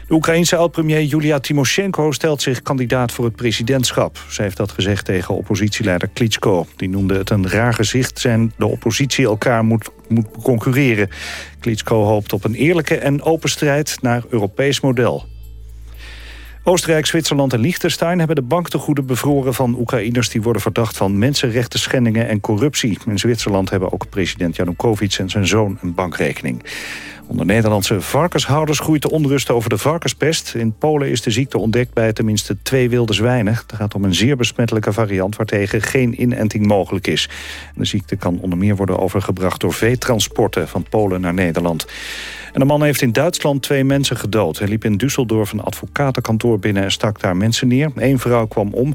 De Oekraïense oud-premier Julia Timoshenko stelt zich kandidaat voor het presidentschap. Ze heeft dat gezegd tegen oppositieleider Klitschko. Die noemde het een raar gezicht zijn de oppositie elkaar moet, moet concurreren. Klitschko hoopt op een eerlijke en open strijd naar Europees model. Oostenrijk, Zwitserland en Liechtenstein hebben de banktegoeden bevroren van Oekraïners die worden verdacht van mensenrechten schendingen en corruptie. In Zwitserland hebben ook president Janukovic en zijn zoon een bankrekening. Onder Nederlandse varkenshouders groeit de onrust over de varkenspest. In Polen is de ziekte ontdekt bij tenminste twee wilde zwijnen. Het gaat om een zeer besmettelijke variant waartegen geen inenting mogelijk is. De ziekte kan onder meer worden overgebracht door veetransporten van Polen naar Nederland. En de man heeft in Duitsland twee mensen gedood. Hij liep in Düsseldorf een advocatenkantoor binnen en stak daar mensen neer. Eén vrouw kwam om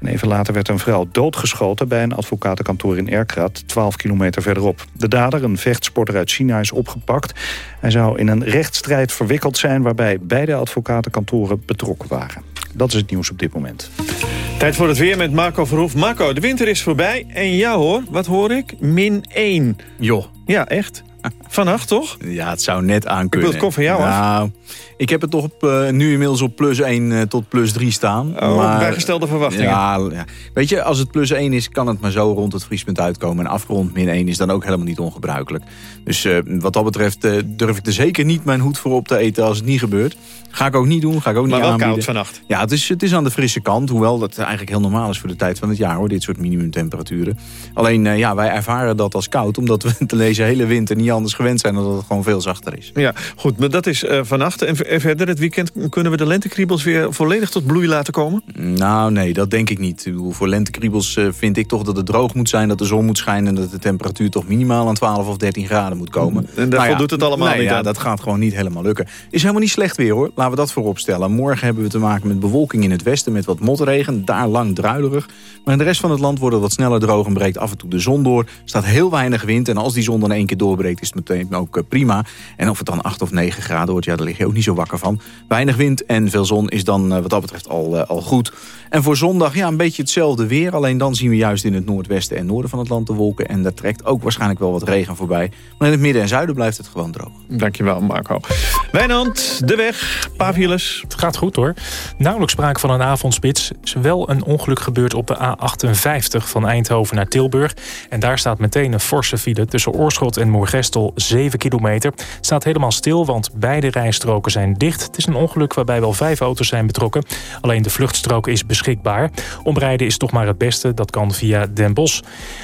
en even later werd een vrouw doodgeschoten... bij een advocatenkantoor in Erkrath, 12 kilometer verderop. De dader, een vechtsporter uit China, is opgepakt. Hij zou in een rechtsstrijd verwikkeld zijn... waarbij beide advocatenkantoren betrokken waren. Dat is het nieuws op dit moment. Tijd voor het weer met Marco Verhoef. Marco, de winter is voorbij. En jou hoor, wat hoor ik? Min 1. Joh. Ja, echt? Vannacht, toch? Ja, het zou net aan kunnen. Ik wil het van jou nou, af. Ik heb het toch op, uh, nu inmiddels op plus 1 uh, tot plus 3 staan. Oh, maar, bijgestelde verwachtingen. Ja, ja, Weet je, als het plus 1 is, kan het maar zo rond het vriespunt uitkomen. En afgerond min 1 is dan ook helemaal niet ongebruikelijk. Dus uh, wat dat betreft durf ik er zeker niet mijn hoed voor op te eten als het niet gebeurt. Ga ik ook niet doen, ga ik ook niet maar wel aanbieden. koud vannacht. Ja, het is, het is aan de frisse kant. Hoewel dat eigenlijk heel normaal is voor de tijd van het jaar, hoor. Dit soort minimumtemperaturen. Alleen, ja, wij ervaren dat als koud. Omdat we te deze hele winter niet anders gewend zijn dan dat het gewoon veel zachter is. Ja, goed, maar dat is vannacht. En verder, het weekend, kunnen we de lentekriebels weer volledig tot bloei laten komen? Nou, nee, dat denk ik niet. Ik bedoel, voor lentekriebels uh, vind ik toch dat het droog moet zijn, dat de zon moet schijnen... en dat de temperatuur toch minimaal aan 12 of 13 graden moet komen. En daarvoor nou ja, doet het allemaal nee, niet ja, aan. dat gaat gewoon niet helemaal lukken. Is helemaal niet slecht weer, hoor. Laten we dat voorop stellen. Morgen hebben we te maken met bewolking in het westen... met wat motregen, daar lang druilerig. Maar in de rest van het land wordt het wat sneller droog... en breekt af en toe de zon door. Er staat heel weinig wind en als die zon dan één keer doorbreekt... is het meteen ook uh, prima. En of het dan 8 of 9 graden wordt, ja, daar lig je ook niet zo wakker van. Weinig wind en veel zon is dan uh, wat dat betreft al, uh, al goed. En voor zondag, ja, een beetje hetzelfde weer. Alleen dan zien we juist in het noordwesten en noorden van het land de wolken. En daar trekt ook waarschijnlijk wel wat regen voorbij. Maar in het midden en zuiden blijft het gewoon droog. Dankjewel, Marco. Wijnand, de weg, Pavielus. Het gaat goed hoor. Nauwelijks sprake van een avondspits. is wel een ongeluk gebeurd op de A58 van Eindhoven naar Tilburg. En daar staat meteen een forse file tussen Oorschot en Moergestel 7 kilometer. Het staat helemaal stil, want beide rijstroken zijn dicht. Het is een ongeluk waarbij wel vijf auto's zijn betrokken. Alleen de vluchtstrook is beschikbaar. Omrijden is toch maar het beste. Dat kan via Den Bosch.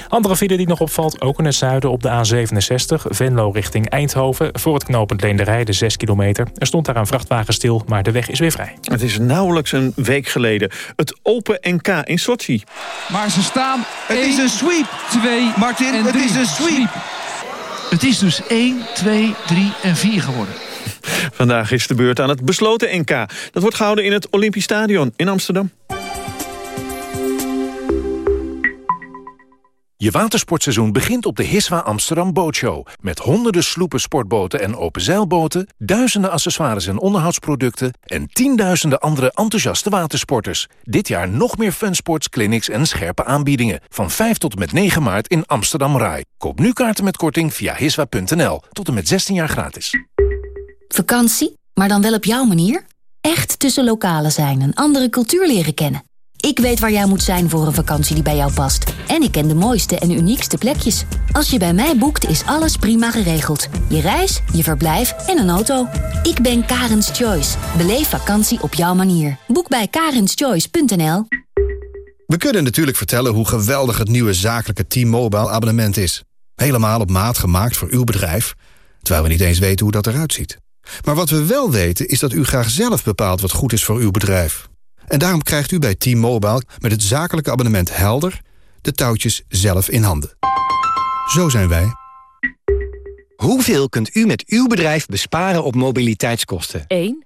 Andere file die nog opvalt, ook in het zuiden op de A67. Venlo richting Eindhoven. Voor het knooppunt Leenderheide 6 kilometer. Er stond daar een vrachtwagen stil, maar de weg is weer vrij. Het is nauwelijks een week geleden. Het Open NK in Sochi. Maar ze staan. Het is een sweep. 2 Martin, en het drie. is een sweep. Het is dus 1, 2, 3 en 4 geworden. Vandaag is de beurt aan het besloten NK. Dat wordt gehouden in het Olympisch Stadion in Amsterdam. Je watersportseizoen begint op de Hiswa Amsterdam Bootshow. Met honderden sloepen, sportboten en openzeilboten... duizenden accessoires en onderhoudsproducten... en tienduizenden andere enthousiaste watersporters. Dit jaar nog meer funsports, clinics en scherpe aanbiedingen. Van 5 tot en met 9 maart in Amsterdam Rai. Koop nu kaarten met korting via hiswa.nl. Tot en met 16 jaar gratis. Vakantie, maar dan wel op jouw manier? Echt tussen lokalen zijn en andere cultuur leren kennen. Ik weet waar jij moet zijn voor een vakantie die bij jou past. En ik ken de mooiste en uniekste plekjes. Als je bij mij boekt, is alles prima geregeld. Je reis, je verblijf en een auto. Ik ben Karens Choice. Beleef vakantie op jouw manier. Boek bij karenschoice.nl We kunnen natuurlijk vertellen hoe geweldig het nieuwe zakelijke T-Mobile abonnement is. Helemaal op maat gemaakt voor uw bedrijf, terwijl we niet eens weten hoe dat eruit ziet. Maar wat we wel weten is dat u graag zelf bepaalt wat goed is voor uw bedrijf. En daarom krijgt u bij T-Mobile met het zakelijke abonnement Helder de touwtjes zelf in handen. Zo zijn wij. Hoeveel kunt u met uw bedrijf besparen op mobiliteitskosten? 1,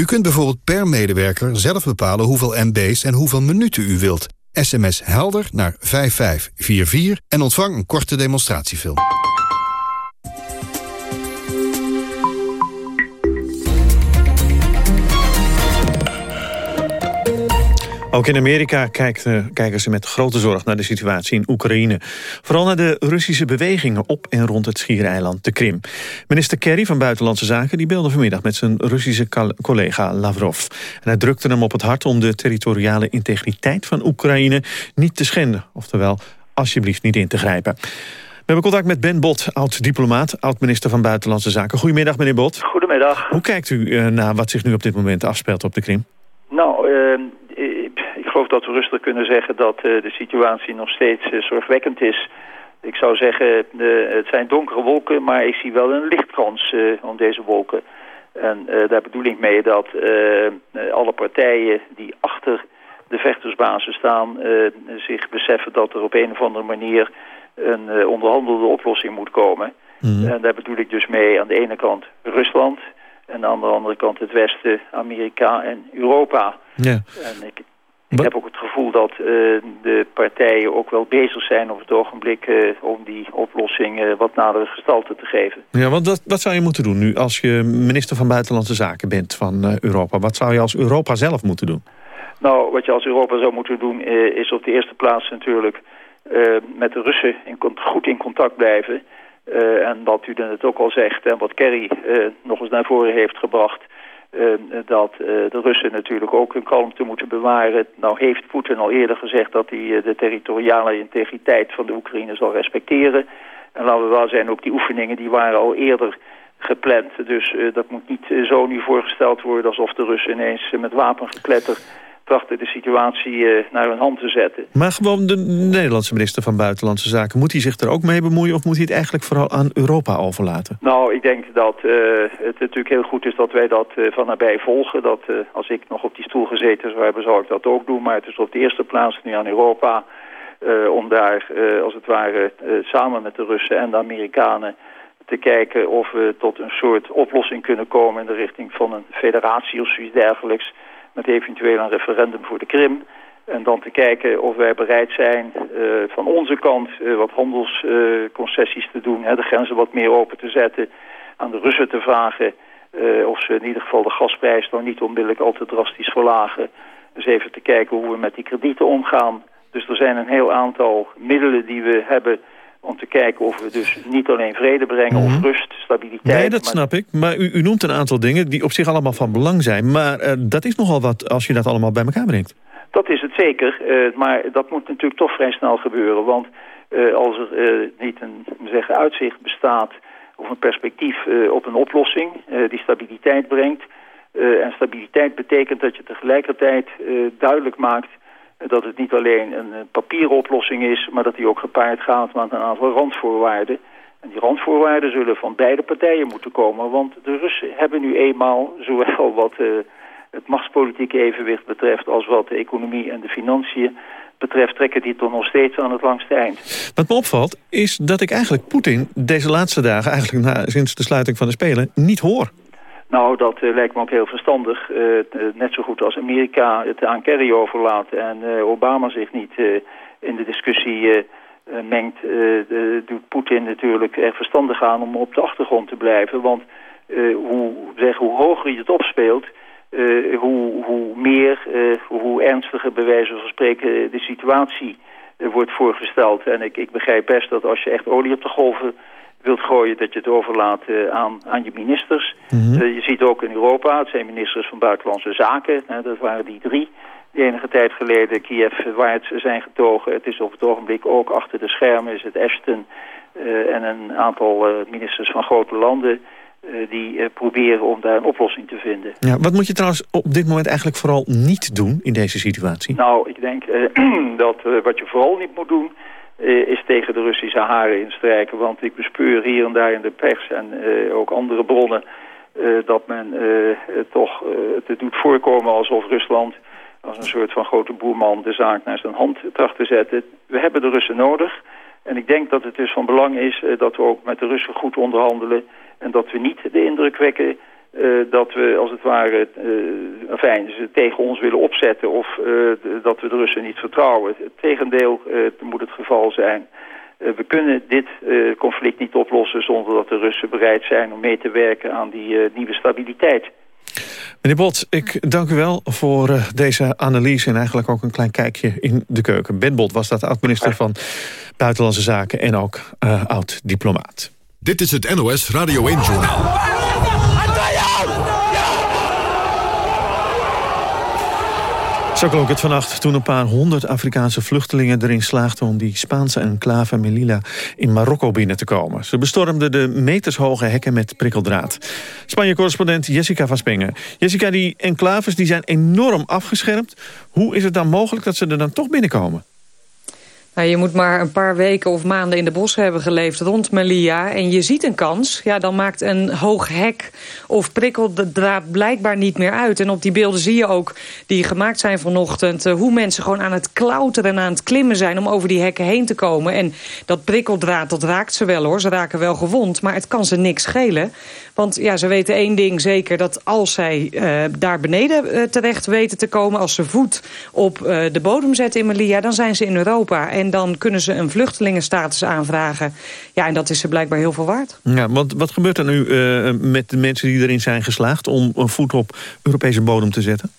U kunt bijvoorbeeld per medewerker zelf bepalen hoeveel MB's en hoeveel minuten u wilt. SMS Helder naar 5544 en ontvang een korte demonstratiefilm. Ook in Amerika eh, kijken ze met grote zorg naar de situatie in Oekraïne. Vooral naar de Russische bewegingen op en rond het schiereiland de Krim. Minister Kerry van Buitenlandse Zaken die beelde vanmiddag met zijn Russische collega Lavrov. En hij drukte hem op het hart om de territoriale integriteit van Oekraïne niet te schenden. Oftewel, alsjeblieft niet in te grijpen. We hebben contact met Ben Bot, oud-diplomaat, oud-minister van Buitenlandse Zaken. Goedemiddag, meneer Bot. Goedemiddag. Hoe kijkt u uh, naar wat zich nu op dit moment afspeelt op de Krim? Nou, uh, ik geloof dat we rustig kunnen zeggen dat uh, de situatie nog steeds zorgwekkend is. Ik zou zeggen, het zijn donkere wolken, maar ik zie wel een lichtkans om deze wolken. En daar bedoel ik mee dat alle partijen die achter de vechtersbasis staan... zich beseffen dat er op een of andere manier een onderhandelde oplossing moet komen. Mm. En daar bedoel ik dus mee aan de ene kant Rusland... en aan de andere kant het Westen, Amerika en Europa. Ja. En ik, ik heb ook het gevoel dat uh, de partijen ook wel bezig zijn op het ogenblik... Uh, om die oplossing wat nadere gestalte te geven. Ja, want wat, wat zou je moeten doen nu als je minister van Buitenlandse Zaken bent van Europa? Wat zou je als Europa zelf moeten doen? Nou, wat je als Europa zou moeten doen is op de eerste plaats natuurlijk... Met de Russen in, goed in contact blijven. En wat u dan het ook al zegt en wat Kerry nog eens naar voren heeft gebracht... dat de Russen natuurlijk ook hun kalmte moeten bewaren. Nou heeft Poetin al eerder gezegd dat hij de territoriale integriteit van de Oekraïne zal respecteren. En laten we wel zijn, ook die oefeningen die waren al eerder gepland. Dus dat moet niet zo nu voorgesteld worden alsof de Russen ineens met wapengekletter trachten de situatie uh, naar hun hand te zetten. Maar gewoon de Nederlandse minister van Buitenlandse Zaken... moet hij zich er ook mee bemoeien of moet hij het eigenlijk vooral aan Europa overlaten? Nou, ik denk dat uh, het natuurlijk heel goed is dat wij dat uh, van nabij volgen. Dat als ik nog op die stoel gezeten zou hebben, zou ik dat ook doen. Maar het is op de eerste plaats nu aan Europa... om daar, als het ware, samen met de Russen en de Amerikanen te kijken of we tot een soort oplossing kunnen komen in de richting van een federatie of zoiets dergelijks met eventueel een referendum voor de Krim. En dan te kijken of wij bereid zijn uh, van onze kant uh, wat handelsconcessies te doen. Hè, de grenzen wat meer open te zetten. Aan de Russen te vragen of ze in ieder geval de gasprijs nou niet onmiddellijk al te drastisch verlagen. Dus even te kijken hoe we met die kredieten omgaan. Dus er zijn een heel aantal middelen die we hebben om te kijken of we dus niet alleen vrede brengen mm -hmm. of rust, stabiliteit... Nee, dat maar... snap ik. Maar u, u, noemt een aantal dingen die op zich allemaal van belang zijn. Maar uh, dat is nogal wat als je dat allemaal bij elkaar brengt. Dat is het zeker. Uh, maar dat moet natuurlijk toch vrij snel gebeuren. Want uh, als er niet een zeggen, uitzicht bestaat of een perspectief op een oplossing die stabiliteit brengt... en stabiliteit betekent dat je tegelijkertijd duidelijk maakt dat het niet alleen een papieren oplossing is, maar dat die ook gepaard gaat met een aantal randvoorwaarden. En die randvoorwaarden zullen van beide partijen moeten komen, want de Russen hebben nu eenmaal, zowel wat uh, het machtspolitieke evenwicht betreft als wat de economie en de financiën betreft, trekken die toch nog steeds aan het langste eind. Wat me opvalt is dat ik eigenlijk Poetin deze laatste dagen, eigenlijk na, sinds de sluiting van de Spelen, niet hoor. Nou, dat uh, lijkt me ook heel verstandig. Uh, net zo goed als Amerika het aan Kerry overlaat en Obama zich niet in de discussie mengt, doet Poetin natuurlijk erg verstandig aan om op de achtergrond te blijven. Want hoe, zeg, hoe hoger je het opspeelt, hoe, hoe meer, hoe ernstiger bij wijze van spreken de situatie wordt voorgesteld. En ik, ik begrijp best dat als je echt olie op de golven wilt gooien... dat je het overlaat aan, aan je ministers. Mhm. je ziet ook in Europa, het zijn ministers van Buitenlandse Zaken. dat waren die drie die enige tijd geleden Kiev waard zijn getogen. Het is op het ogenblik ook achter de schermen is het Ashton... en een aantal ministers van grote landen die proberen om daar een oplossing te vinden. Ja, wat moet je trouwens op dit moment eigenlijk vooral niet doen in deze situatie? Nou, ik denk dat wat je vooral niet moet doen is tegen de Russische haren instrijken. Want ik bespeur hier en daar in de pers en ook andere bronnen... dat men toch het doet voorkomen alsof Rusland als een soort van grote boerman de zaak naar zijn hand tracht te zetten. We hebben de Russen nodig. En ik denk dat het dus van belang is dat we ook met de Russen goed onderhandelen... En dat we niet de indruk wekken dat we als het ware uh, enfin, ze tegen ons willen opzetten of dat we de Russen niet vertrouwen. Het tegendeel moet het geval zijn. we kunnen dit conflict niet oplossen zonder dat de Russen bereid zijn om mee te werken aan die nieuwe stabiliteit. Meneer Bot, ik dank u wel voor deze analyse en eigenlijk ook een klein kijkje in de keuken. Ben Bot was dat oud-minister van Buitenlandse Zaken en ook oud-diplomaat. Dit is het NOS Radio 1-journaal. Zo klonk het vannacht toen een paar honderd Afrikaanse vluchtelingen erin slaagden... om die Spaanse enclave Melilla in Marokko binnen te komen. Ze bestormden de metershoge hekken met prikkeldraad. Spanje-correspondent Jessica van Spengen. Jessica, die enclaves die zijn enorm afgeschermd. Hoe is het dan mogelijk dat ze er dan toch binnenkomen? Nou, je moet maar een paar weken of maanden in de bossen hebben geleefd rond Melia. En je ziet een kans. Ja, dan maakt een hoog hek of prikkeldraad blijkbaar niet meer uit. En op die beelden zie je ook, die gemaakt zijn vanochtend... hoe mensen gewoon aan het klauteren en aan het klimmen zijn... om over die hekken heen te komen. En dat prikkeldraad, dat raakt ze wel hoor. Ze raken wel gewond, maar het kan ze niks schelen. Want ja, ze weten één ding zeker, dat als zij uh, daar beneden uh, terecht weten te komen... als ze voet op de bodem zetten in Melia, dan zijn ze in Europa. En dan kunnen ze een vluchtelingenstatus aanvragen. Ja, en dat is ze blijkbaar heel veel waard. Ja, want wat gebeurt er nu met de mensen die erin zijn geslaagd... om een voet op Europese bodem te zetten?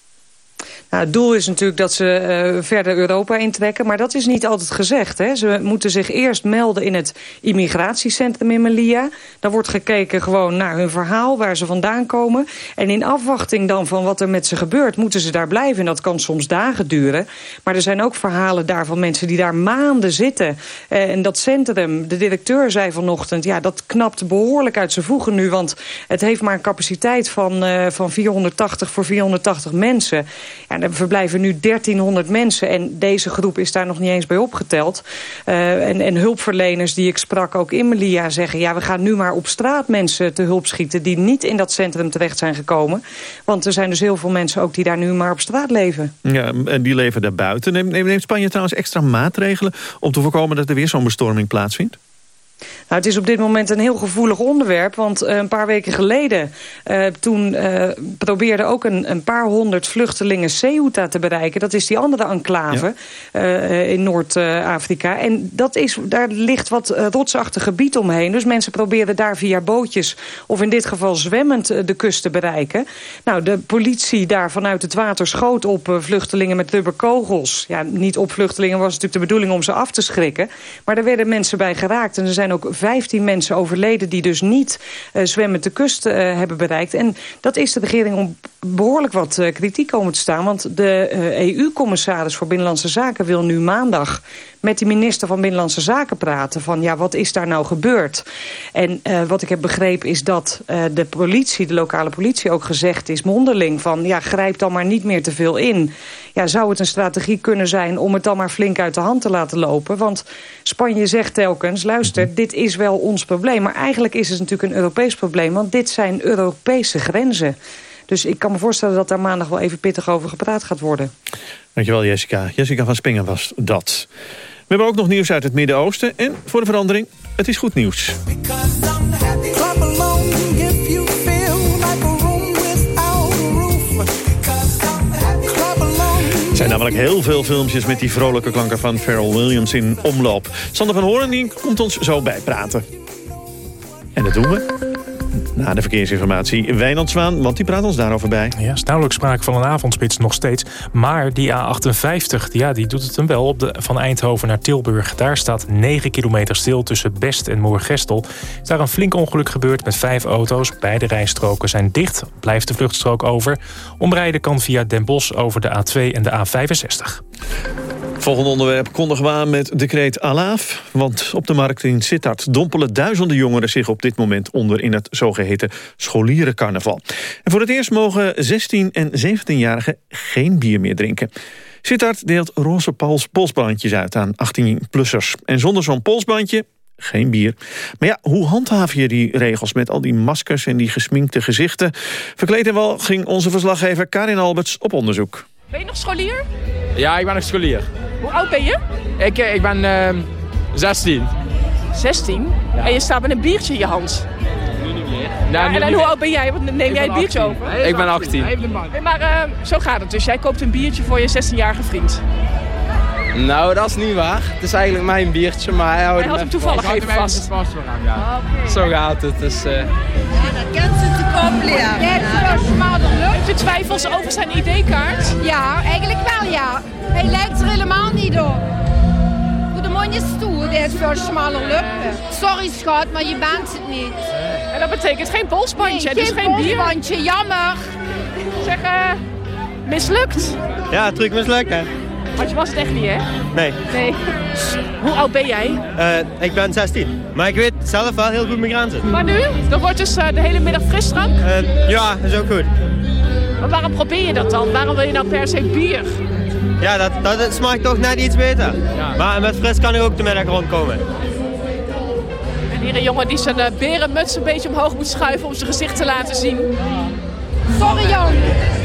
Nou, het doel is natuurlijk dat ze uh, verder Europa intrekken. Maar dat is niet altijd gezegd. Hè. Ze moeten zich eerst melden in het immigratiecentrum in Melia. Daar wordt gekeken gewoon naar hun verhaal, waar ze vandaan komen. En in afwachting dan van wat er met ze gebeurt, moeten ze daar blijven. En dat kan soms dagen duren. Maar er zijn ook verhalen daar van mensen die daar maanden zitten. Uh, en dat centrum, de directeur zei vanochtend... ja, dat knapt behoorlijk uit zijn voegen nu. Want het heeft maar een capaciteit van, uh, van 480 voor 480 mensen. Ja, er verblijven nu 1300 mensen. En deze groep is daar nog niet eens bij opgeteld. Uh, en, en hulpverleners die ik sprak ook in Melia zeggen... ja, we gaan nu maar op straat mensen te hulp schieten... die niet in dat centrum terecht zijn gekomen. Want er zijn dus heel veel mensen ook die daar nu maar op straat leven. Ja, en die leven daar buiten. Neemt Spanje trouwens extra maatregelen... om te voorkomen dat er weer zo'n bestorming plaatsvindt? Nou, het is op dit moment een heel gevoelig onderwerp. Want uh, een paar weken geleden... Uh, toen uh, probeerden ook een, een, paar honderd vluchtelingen Ceuta te bereiken. Dat is die andere enclave ja. in Noord-Afrika. En dat is, daar ligt wat rotsachtig gebied omheen. Dus mensen proberen daar via bootjes... of in dit geval zwemmend de kust te bereiken. Nou, de politie daar vanuit het water schoot op vluchtelingen met rubberkogels. Ja, niet op vluchtelingen was natuurlijk de bedoeling om ze af te schrikken. Maar er werden mensen bij geraakt. En er zijn ook 15 mensen overleden die dus niet uh, zwemmend de kust uh, hebben bereikt. En dat is de regering om behoorlijk wat uh, kritiek komen te staan. Want de EU-commissaris voor Binnenlandse Zaken wil nu maandag met de minister van Binnenlandse Zaken praten. Van ja, wat is daar nou gebeurd? En uh, wat ik heb begrepen is dat uh, de politie, de lokale politie ook gezegd is mondeling van ja, grijp dan maar niet meer te veel in. Ja, zou het een strategie kunnen zijn om het dan maar flink uit de hand te laten lopen? Want Spanje zegt telkens, luister, dit is wel ons probleem. Maar eigenlijk is het natuurlijk een Europees probleem, want dit zijn Europese grenzen. Dus ik kan me voorstellen dat daar maandag wel even pittig over gepraat gaat worden. Dankjewel Jessica. Jessica van Spingen was dat. We hebben ook nog nieuws uit het Midden-Oosten. En voor de verandering, het is goed nieuws. Er zijn namelijk heel veel filmpjes met die vrolijke klanken van Pharrell Williams in omloop. Sander van Hoorn die komt ons zo bijpraten. En dat doen we na de verkeersinformatie Wijnand Zwaan, want die praat ons daarover bij. Ja, is nauwelijks sprake van een avondspits nog steeds. Maar die A58, ja, die doet het hem wel op de, van Eindhoven naar Tilburg. Daar staat 9 kilometer stil tussen Best en Moergestel. Is daar een flink ongeluk gebeurd met vijf auto's. Beide rijstroken zijn dicht, blijft de vluchtstrook over. Omrijden kan via Den Bosch over de A2 en de A65. Volgende onderwerp kondigen we aan met decreet Alaaf. Want op de markt in Sittard dompelen duizenden jongeren zich op dit moment onder in het zogeheten scholierencarnaval. En voor het eerst mogen 16 en 17-jarigen geen bier meer drinken. Sittard deelt roze polsbandjes uit aan 18-plussers. En zonder zo'n polsbandje geen bier. Maar ja, hoe handhaaf je die regels met al die maskers en die gesminkte gezichten? Verkleed en wel ging onze verslaggever Karin Alberts op onderzoek. Ben je nog scholier? Ja, ik ben nog scholier. Hoe oud ben je? Ik, eh, ik ben uh, 16. 16? En je staat met een biertje in je hand? Nu niet meer. Ja, en, en hoe oud ben jij? Want neem jij een biertje 18. over? Ik ben 18. Nee, maar uh, zo gaat het dus. Jij koopt een biertje voor je 16-jarige vriend. Nou, dat is niet waar. Het is eigenlijk mijn biertje, maar hij houdt hij hem, hem toevallig vast. even vast. vast voor hem, ja. Zo gaat het. Dus, uh... Ja, dat kent ze te leren. Heeft u twijfels over zijn ID-kaart? Ja, eigenlijk wel ja. Hij lijkt er helemaal niet op. Hoe de man is toe, die heeft veel. Sorry schat, maar je bent het niet. En dat betekent geen polsbandje, nee, dus geen geen bier. polsbandje, jammer. Zeg, uh, mislukt. Ja, truc mislukt hè. Want je was het echt niet, hè? Nee. Nee. Hoe oud ben jij? Uh, ik ben 16. Maar ik weet zelf wel heel goed mijn grenzen. Maar nu? Dan wordt dus uh, de hele middag frisdrank? Uh, ja, dat is ook goed. Maar waarom probeer je dat dan? Waarom wil je nou per se bier? Ja, dat, dat smaakt toch net iets beter. Ja. Maar met fris kan ik ook de middag rondkomen. En hier een jongen die zijn berenmuts een beetje omhoog moet schuiven om zijn gezicht te laten zien. Sorry jong,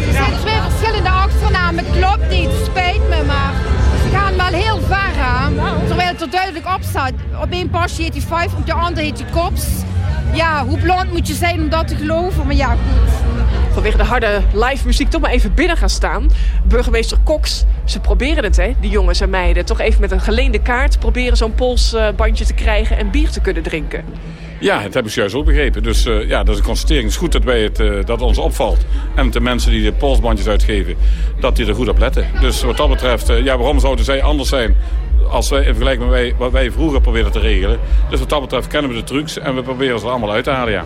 er zijn twee verschillende achternamen, klopt niet, spijt me maar. Ze gaan wel heel ver hè, terwijl het er duidelijk op staat. Op één pasje heet hij Five, op de andere heet hij Kops. Ja, hoe blond moet je zijn om dat te geloven, maar ja goed. Vanwege de harde live muziek toch maar even binnen gaan staan. Burgemeester Cox, ze proberen het hè, die jongens en meiden. Toch even met een geleende kaart proberen zo'n polsbandje te krijgen en bier te kunnen drinken. Ja, dat heb ik juist ook begrepen. Dus uh, ja, dat is een constatering. Het is goed dat, wij het, uh, dat ons opvalt. En de mensen die de polsbandjes uitgeven, dat die er goed op letten. Dus wat dat betreft, ja, waarom zouden zij anders zijn als wij in vergelijking met wij, wat wij vroeger probeerden te regelen. Dus wat dat betreft kennen we de trucs en we proberen ze er allemaal uit te halen, ja.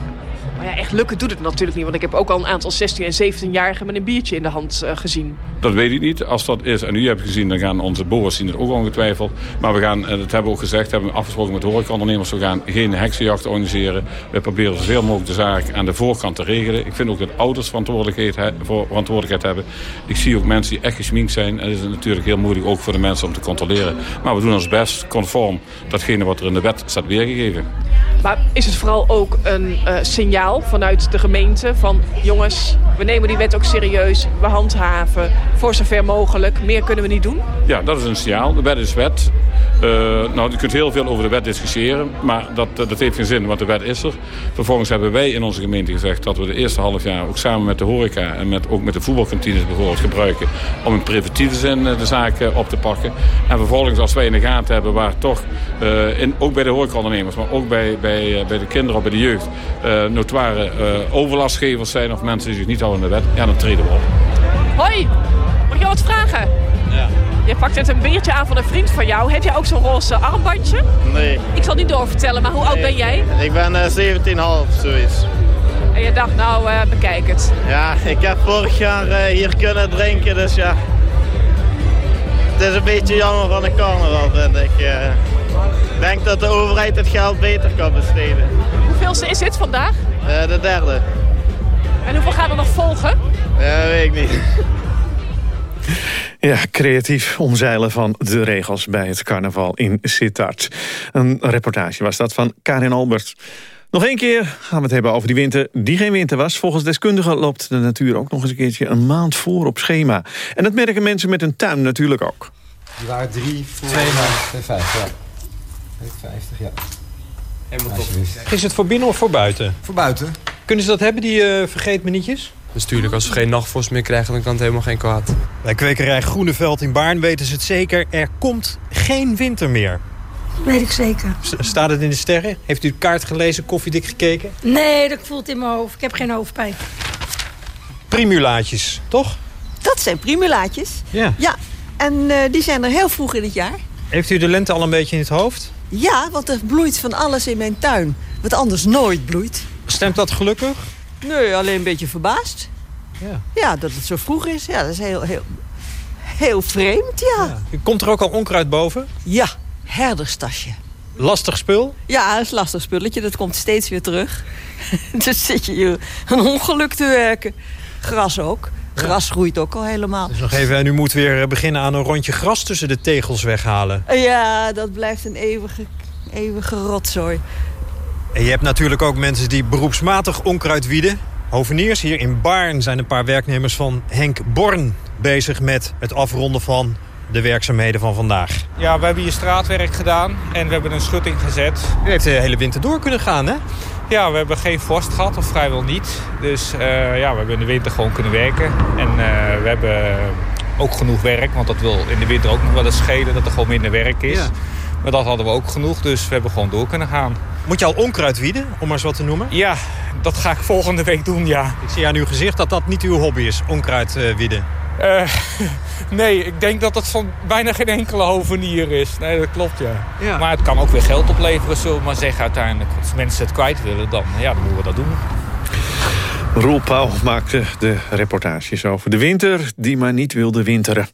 Maar ja, echt lukken doet het natuurlijk niet. Want ik heb ook al een aantal 16- en 17-jarigen met een biertje in de hand uh, gezien. Dat weet ik niet. Als dat is, en u hebt gezien, dan gaan onze boers zien het ook ongetwijfeld. Maar we gaan, en dat hebben we ook gezegd, hebben we afgesproken met de horecaondernemers. We gaan geen heksenjacht organiseren. We proberen zoveel mogelijk de zaak aan de voorkant te regelen. Ik vind ook dat ouders verantwoordelijkheid, verantwoordelijkheid hebben. Ik zie ook mensen die echt gesminkt zijn. En het is natuurlijk heel moeilijk ook voor de mensen om te controleren. Maar we doen ons best conform datgene wat er in de wet staat weergegeven. Maar is het vooral ook een uh, signaal vanuit de gemeente van... jongens, we nemen die wet ook serieus, we handhaven voor zover mogelijk. Meer kunnen we niet doen? Ja, dat is een signaal. De wet is wet. Uh, nou, je kunt heel veel over de wet discussiëren, maar dat, dat heeft geen zin, want de wet is er. Vervolgens hebben wij in onze gemeente gezegd dat we de eerste half jaar... ook samen met de horeca en met, ook met de voetbalkantines bijvoorbeeld gebruiken... om in preventieve zin de zaak op te pakken. En vervolgens, als wij in de gaten hebben waar toch, uh, in, ook bij de horecaondernemers... maar ook bij, bij, bij de kinderen bij de jeugd... Uh, uh, overlastgevers zijn of mensen die zich niet houden aan de wet... ja, dan treden we op. Hoi, mag je wat vragen? Ja. Je pakt net een biertje aan van een vriend van jou. Heb jij ook zo'n roze armbandje? Nee. Ik zal niet doorvertellen, maar hoe oud ben jij? Ik ben uh, 17,5, zoiets. En je dacht, nou, uh, bekijk het. Ja, ik heb vorig jaar uh, hier kunnen drinken, dus ja. Het is een beetje jammer van de carnaval, vind ik. Ik denk dat de overheid het geld beter kan besteden. Hoeveelste is dit vandaag? Uh, de derde. En hoeveel gaan er nog volgen? Ja, weet ik niet. Ja, creatief omzeilen van de regels bij het carnaval in Sittard. Een reportage was dat van Karin Albert. Nog één keer gaan we het hebben over die winter die geen winter was. Volgens deskundigen loopt de natuur ook nog eens een keertje een maand voor op schema. En dat merken mensen met een tuin natuurlijk ook. Die waren drie, voor... twee maanden, vijf, ja. 50, ja. Is het voor binnen of voor buiten? Voor buiten. Kunnen ze dat hebben, die uh, vergeet me nietjes? Dus tuurlijk, als we geen nachtvorst meer krijgen, dan kan het helemaal geen kwaad. Bij kwekerij Groeneveld in Baarn weten ze het zeker. Er komt geen winter meer. Weet ik zeker. S- Staat het in de sterren? Heeft u de kaart gelezen, koffiedik gekeken? Nee, dat voelt in mijn hoofd. Ik heb geen hoofdpijn. Primulaatjes, toch? Dat zijn primulaatjes. Ja. Ja, en eh, die zijn er heel vroeg in het jaar. Heeft u de lente al een beetje in het hoofd? Ja, want er bloeit van alles in mijn tuin. Wat anders nooit bloeit. Stemt dat gelukkig? Nee, alleen een beetje verbaasd. Ja. Ja, dat het zo vroeg is. Ja, dat is heel, heel, heel vreemd, ja. Komt er ook al onkruid boven? Ja, herderstasje. Lastig spul? Ja, dat is een lastig spulletje. Dat komt steeds weer terug. dus zit je hier een ongeluk te werken. Gras ook. Gras groeit ook al helemaal. Dus nog even, en u moet weer eh, beginnen aan een rondje gras tussen de tegels weghalen. Ja, dat blijft een eeuwige, eeuwige rotzooi. En je hebt natuurlijk ook mensen die beroepsmatig onkruid wieden. Hoveniers hier in Baarn zijn een paar werknemers van Henk Born bezig met het afronden van de werkzaamheden van vandaag. Ja, we hebben hier straatwerk gedaan en we hebben een schutting gezet. U heeft de hele winter door kunnen gaan, hè? Ja, we hebben geen vorst gehad, of vrijwel niet. Dus eh, ja, we hebben in de winter gewoon kunnen werken. En eh, we hebben ook genoeg werk, want dat wil in de winter ook nog wel eens schelen dat er gewoon minder werk is. Maar dat hadden we ook genoeg, dus we hebben gewoon door kunnen gaan. Moet je al onkruid wieden, om maar eens wat te noemen? Ja, dat ga ik volgende week doen, ja. Ik zie aan uw gezicht dat dat niet uw hobby is, onkruid eh, wieden. Eh, nee, ik denk dat het van bijna geen enkele hovenier is. Nee, dat klopt, ja. Maar het kan ook weer geld opleveren, zullen we maar zeggen uiteindelijk. Als mensen het kwijt willen, dan, ja, dan moeten we dat doen. Roel Pauw maakte de reportages over de winter die maar niet wilde winteren.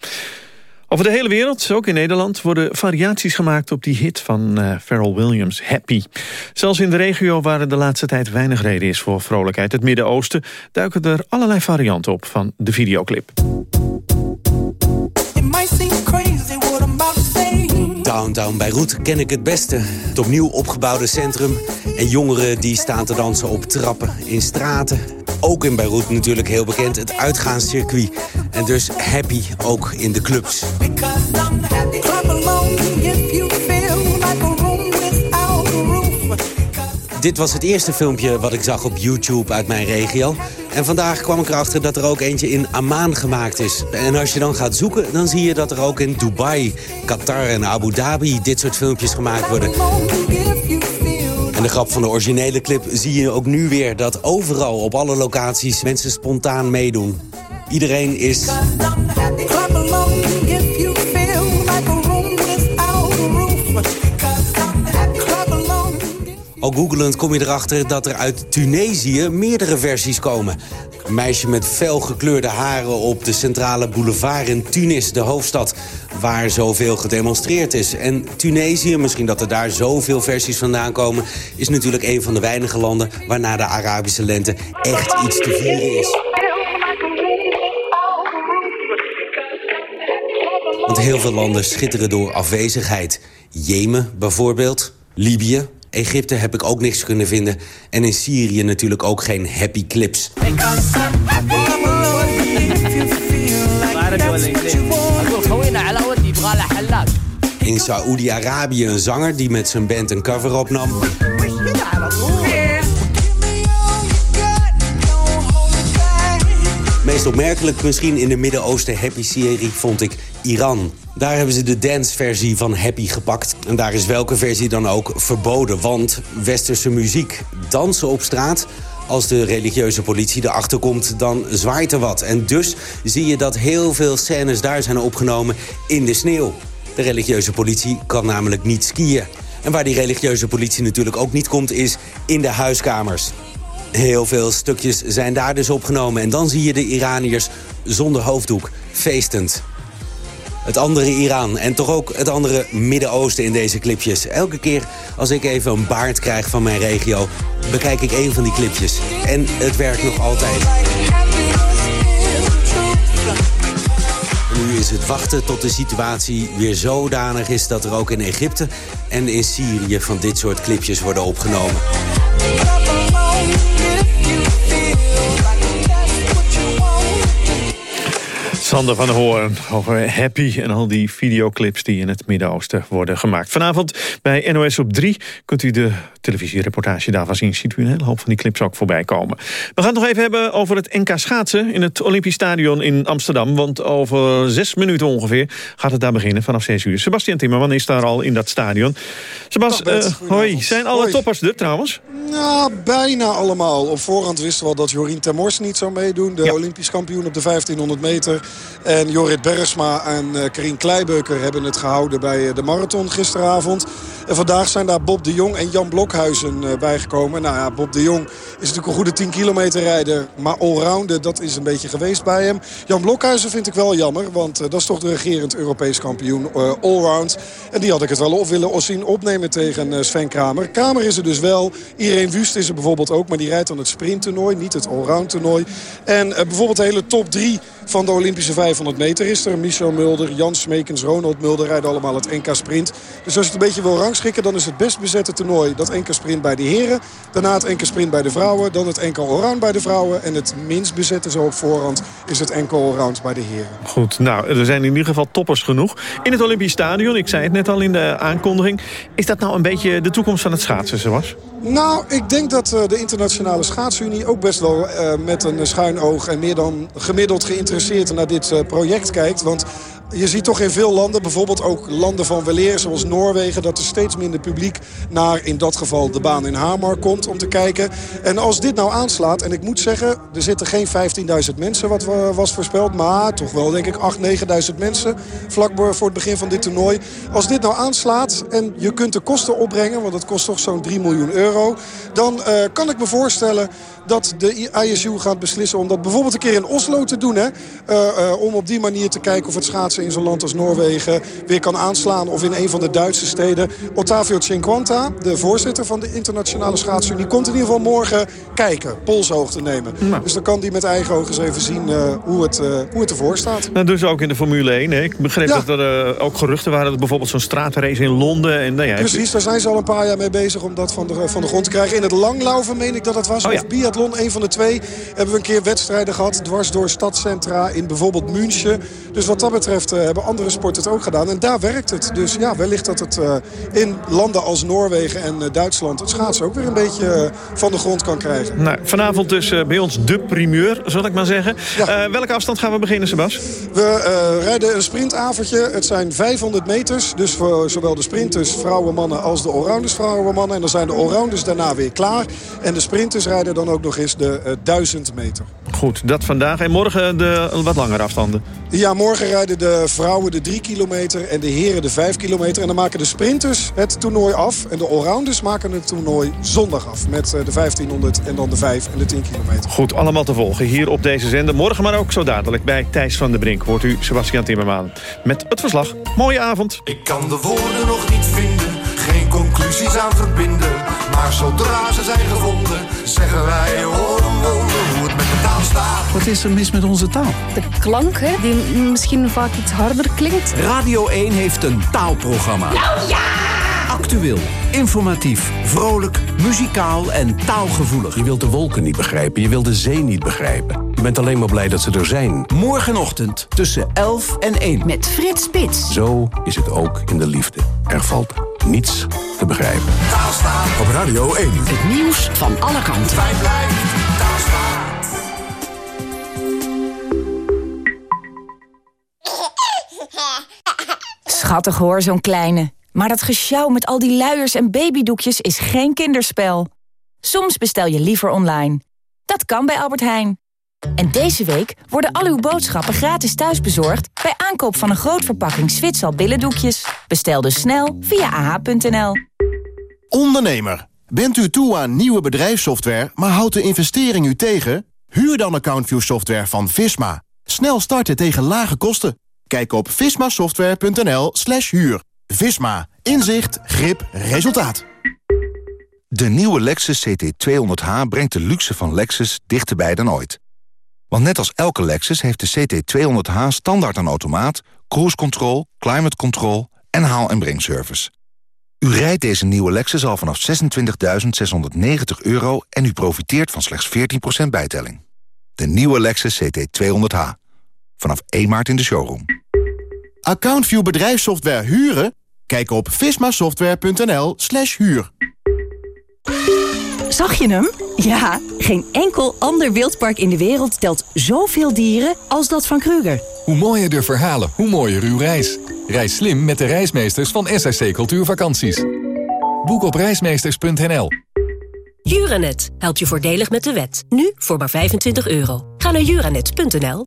Over de hele wereld, ook in Nederland, worden variaties gemaakt op die hit van eh Pharrell Williams, Happy. Zelfs in de regio waar er de laatste tijd weinig reden is voor vrolijkheid, het Midden-Oosten, duiken er allerlei varianten op van de videoclip. Downtown Beirut ken ik het beste. Het opnieuw opgebouwde centrum. En jongeren die staan te dansen op trappen, in straten. Ook in Beirut natuurlijk heel bekend, het uitgaanscircuit. En dus happy ook in de clubs. Dit was het eerste filmpje wat ik zag op YouTube uit mijn regio. En vandaag kwam ik erachter dat er ook eentje in Amman gemaakt is. En als je dan gaat zoeken, dan zie je dat er ook in Dubai, Qatar en Abu Dhabi... dit soort filmpjes gemaakt worden. En de grap van de originele clip zie je ook nu weer... dat overal op alle locaties mensen spontaan meedoen. Iedereen is... Al googelend kom je erachter dat er uit Tunesië meerdere versies komen. Een meisje met felgekleurde haren op de centrale boulevard in Tunis, de hoofdstad... waar zoveel gedemonstreerd is. En Tunesië, misschien dat er daar zoveel versies vandaan komen... is natuurlijk een van de weinige landen waar na de Arabische lente echt iets te vieren is. Want heel veel landen schitteren door afwezigheid. Jemen bijvoorbeeld, Libië, Egypte heb ik ook niks kunnen vinden. En in Syrië natuurlijk ook geen happy clips. In Saoedi-Arabië een zanger die met zijn band een cover opnam. Meest opmerkelijk misschien in de Midden-Oosten Happy-serie vond ik Iran. Daar hebben ze de dance-versie van Happy gepakt. En daar is welke versie dan ook verboden. Want westerse muziek, dansen op straat... Als de religieuze politie erachter komt, dan zwaait er wat. En dus zie je dat heel veel scènes daar zijn opgenomen in de sneeuw. De religieuze politie kan namelijk niet skiën. En waar die religieuze politie natuurlijk ook niet komt, is in de huiskamers. Heel veel stukjes zijn daar dus opgenomen. En dan zie je de Iraniërs zonder hoofddoek, feestend. Het andere Iran en toch ook het andere Midden-Oosten in deze clipjes. Elke keer als ik even een baard krijg van mijn regio... bekijk ik een van die clipjes. En het werkt nog altijd. Nu is het wachten tot de situatie weer zodanig is... dat er ook in Egypte en in Syrië van dit soort clipjes worden opgenomen. Sander van der Hoorn over Happy en al die videoclips die in het Midden-Oosten worden gemaakt. Vanavond bij NOS op 3 kunt u de televisiereportage daarvan zien. Ziet u een hele hoop van die clips ook voorbij komen. We gaan het nog even hebben over het NK schaatsen in het Olympisch Stadion in Amsterdam. Want over zes minuten ongeveer gaat het daar beginnen vanaf zes uur. Sebastian Timmerman is daar al in dat stadion. Sebas, uh, hoi, zijn alle toppers er trouwens? Nou, bijna allemaal. Op voorhand wisten we al dat Jorien Termors niet zou meedoen. De Olympisch kampioen op de 1500 meter. En Jorrit Bergsma en uh, Karin Kleibeuker hebben het gehouden bij de marathon gisteravond. En vandaag zijn daar Bob de Jong en Jan Blokhuizen uh, bijgekomen. Nou ja, Bob de Jong is natuurlijk een goede 10 kilometer rijder. Maar allrounder, dat is een beetje geweest bij hem. Jan Blokhuizen vind ik wel jammer. Want dat is toch de regerend Europees kampioen uh, allround. En die had ik het wel op willen zien opnemen tegen Sven Kramer. Kramer is er dus wel. Irene Wust is er bijvoorbeeld ook. Maar die rijdt dan het sprinttoernooi, niet het allround toernooi. En bijvoorbeeld de hele top 3 van de Olympische 500 meter is er. Michel Mulder, Jan Smekens, Ronald Mulder rijden allemaal het NK Sprint. Dus als je het een beetje wil rangschikken, dan is het best bezette toernooi dat NK Sprint bij de heren. Daarna het NK Sprint bij de vrouwen. Dan het NK Allround bij de vrouwen. En het minst bezette, zo op voorhand, is het NK Allround bij de heren. Goed, nou, er zijn in ieder geval toppers genoeg. In het Olympisch Stadion, ik zei het net al in de aankondiging. Is dat nou een beetje de toekomst van het schaatsen, zoals? Nou, ik denk dat uh, de internationale schaatsunie ook best wel uh, met een schuin oog... en meer dan gemiddeld geïnteresseerd naar dit uh, project kijkt. Want je ziet toch in veel landen, bijvoorbeeld ook landen van weleer zoals Noorwegen... dat er steeds minder publiek naar in dat geval de baan in Hamar komt om te kijken. En als dit nou aanslaat, en ik moet zeggen... er zitten geen 15.000 mensen wat was voorspeld... maar toch wel denk ik 8.000, 9.000 mensen vlak voor het begin van dit toernooi. Als dit nou aanslaat en je kunt de kosten opbrengen... want dat kost toch zo'n 3 miljoen euro... dan uh, kan ik me voorstellen dat de ISU gaat beslissen om dat bijvoorbeeld een keer in Oslo te doen. Hè? Uh, om op die manier te kijken of het schaatsen in zo'n land als Noorwegen weer kan aanslaan. Of in een van de Duitse steden. Ottavio Cinquanta, de voorzitter van de internationale schaatsunie, komt in ieder geval morgen kijken, polshoogte nemen. Nou. Dus dan kan hij met eigen ogen eens even zien uh, hoe, het, hoe het ervoor staat. Nou, dus ook in de Formule 1. Hè? Ik begreep ja. dat er ook geruchten waren dat bijvoorbeeld zo'n straatrace in Londen. En, nou ja, Precies, daar zijn ze al een paar jaar mee bezig om dat van de, van de grond te krijgen. In het langlaufen meen ik dat het was. Oh, ja. Of biathlon, een van de twee. Hebben we een keer wedstrijden gehad. Dwars door stadcentra in bijvoorbeeld München. Dus wat dat betreft uh, hebben andere sporten het ook gedaan. En daar werkt het. Dus ja, wellicht dat het uh, in landen als Noorwegen en uh, Duitsland... het schaatsen ook weer een beetje van de grond kan krijgen. Nou, vanavond dus bij ons de primeur, zal ik maar zeggen. Ja. welke afstand gaan we beginnen, Sebas? We rijden een sprintavondje. Het zijn 500 meters. Dus voor zowel de sprinters, vrouwen, mannen... als de allrounders, vrouwen, mannen. En dan zijn de allrounders daarna weer klaar. En de sprinters rijden dan ook nog eens de uh, 1000 meter. Goed, dat vandaag. En morgen de wat langere afstanden? Ja, morgen rijden de vrouwen de 3 kilometer en de heren de 5 kilometer. En dan maken de sprinters het toernooi af. En de allrounders maken het toernooi zondag af. Met de 1500 en dan de 5 en de 10 kilometer. Goed, allemaal te volgen hier op deze zender. Morgen maar ook zo dadelijk bij Thijs van der Brink. Hoort u Sebastian Timmerman met het verslag. Mooie avond. Ik kan de woorden nog niet vinden. Geen conclusies aan verbinden. Maar zodra ze zijn gevonden, zeggen wij hoor Wat is er mis met onze taal? De klank, hè, die misschien vaak iets harder klinkt. Radio 1 heeft een taalprogramma. Nou ja! Actueel, informatief, vrolijk, muzikaal en taalgevoelig. Je wilt de wolken niet begrijpen, je wilt de zee niet begrijpen. Je bent alleen maar blij dat ze er zijn. Morgenochtend tussen 11 en 1. Met Frits Spits. Zo is het ook in de liefde. Er valt niets te begrijpen. Taalstaan Op Radio 1. Het nieuws van alle kanten. Schattig hoor, zo'n kleine. Maar dat gesjouw met al die luiers en babydoekjes is geen kinderspel. Soms bestel je liever online. Dat kan bij Albert Heijn. En deze week worden al uw boodschappen gratis thuisbezorgd... bij aankoop van een groot verpakking Zwitsal billendoekjes. Bestel dus snel via ah.nl. Ondernemer, bent u toe aan nieuwe bedrijfssoftware... maar houdt de investering u tegen? Huur dan AccountView software van Visma. Snel starten tegen lage kosten. Kijk op vismasoftware.nl slash huur. Visma. Inzicht, grip, resultaat. De nieuwe Lexus CT200H brengt de luxe van Lexus dichterbij dan ooit. Want net als elke Lexus heeft de CT200H standaard een automaat... cruise control, climate control en haal- en brengservice. U rijdt deze nieuwe Lexus al vanaf 26.690 euro... en u profiteert van slechts 14% bijtelling. De nieuwe Lexus CT200H. Vanaf 1 maart in de showroom. Accountview bedrijfssoftware huren? Kijk op vismasoftware.nl slash huur. Zag je hem? Ja, geen enkel ander wildpark in de wereld telt zoveel dieren als dat van Kruger. Hoe mooier de verhalen, hoe mooier uw reis. Reis slim met de reismeesters van SRC Cultuurvakanties. Boek op reismeesters.nl. Juranet helpt je voordelig met de wet. Nu voor maar 25 euro. Ga naar juranet.nl.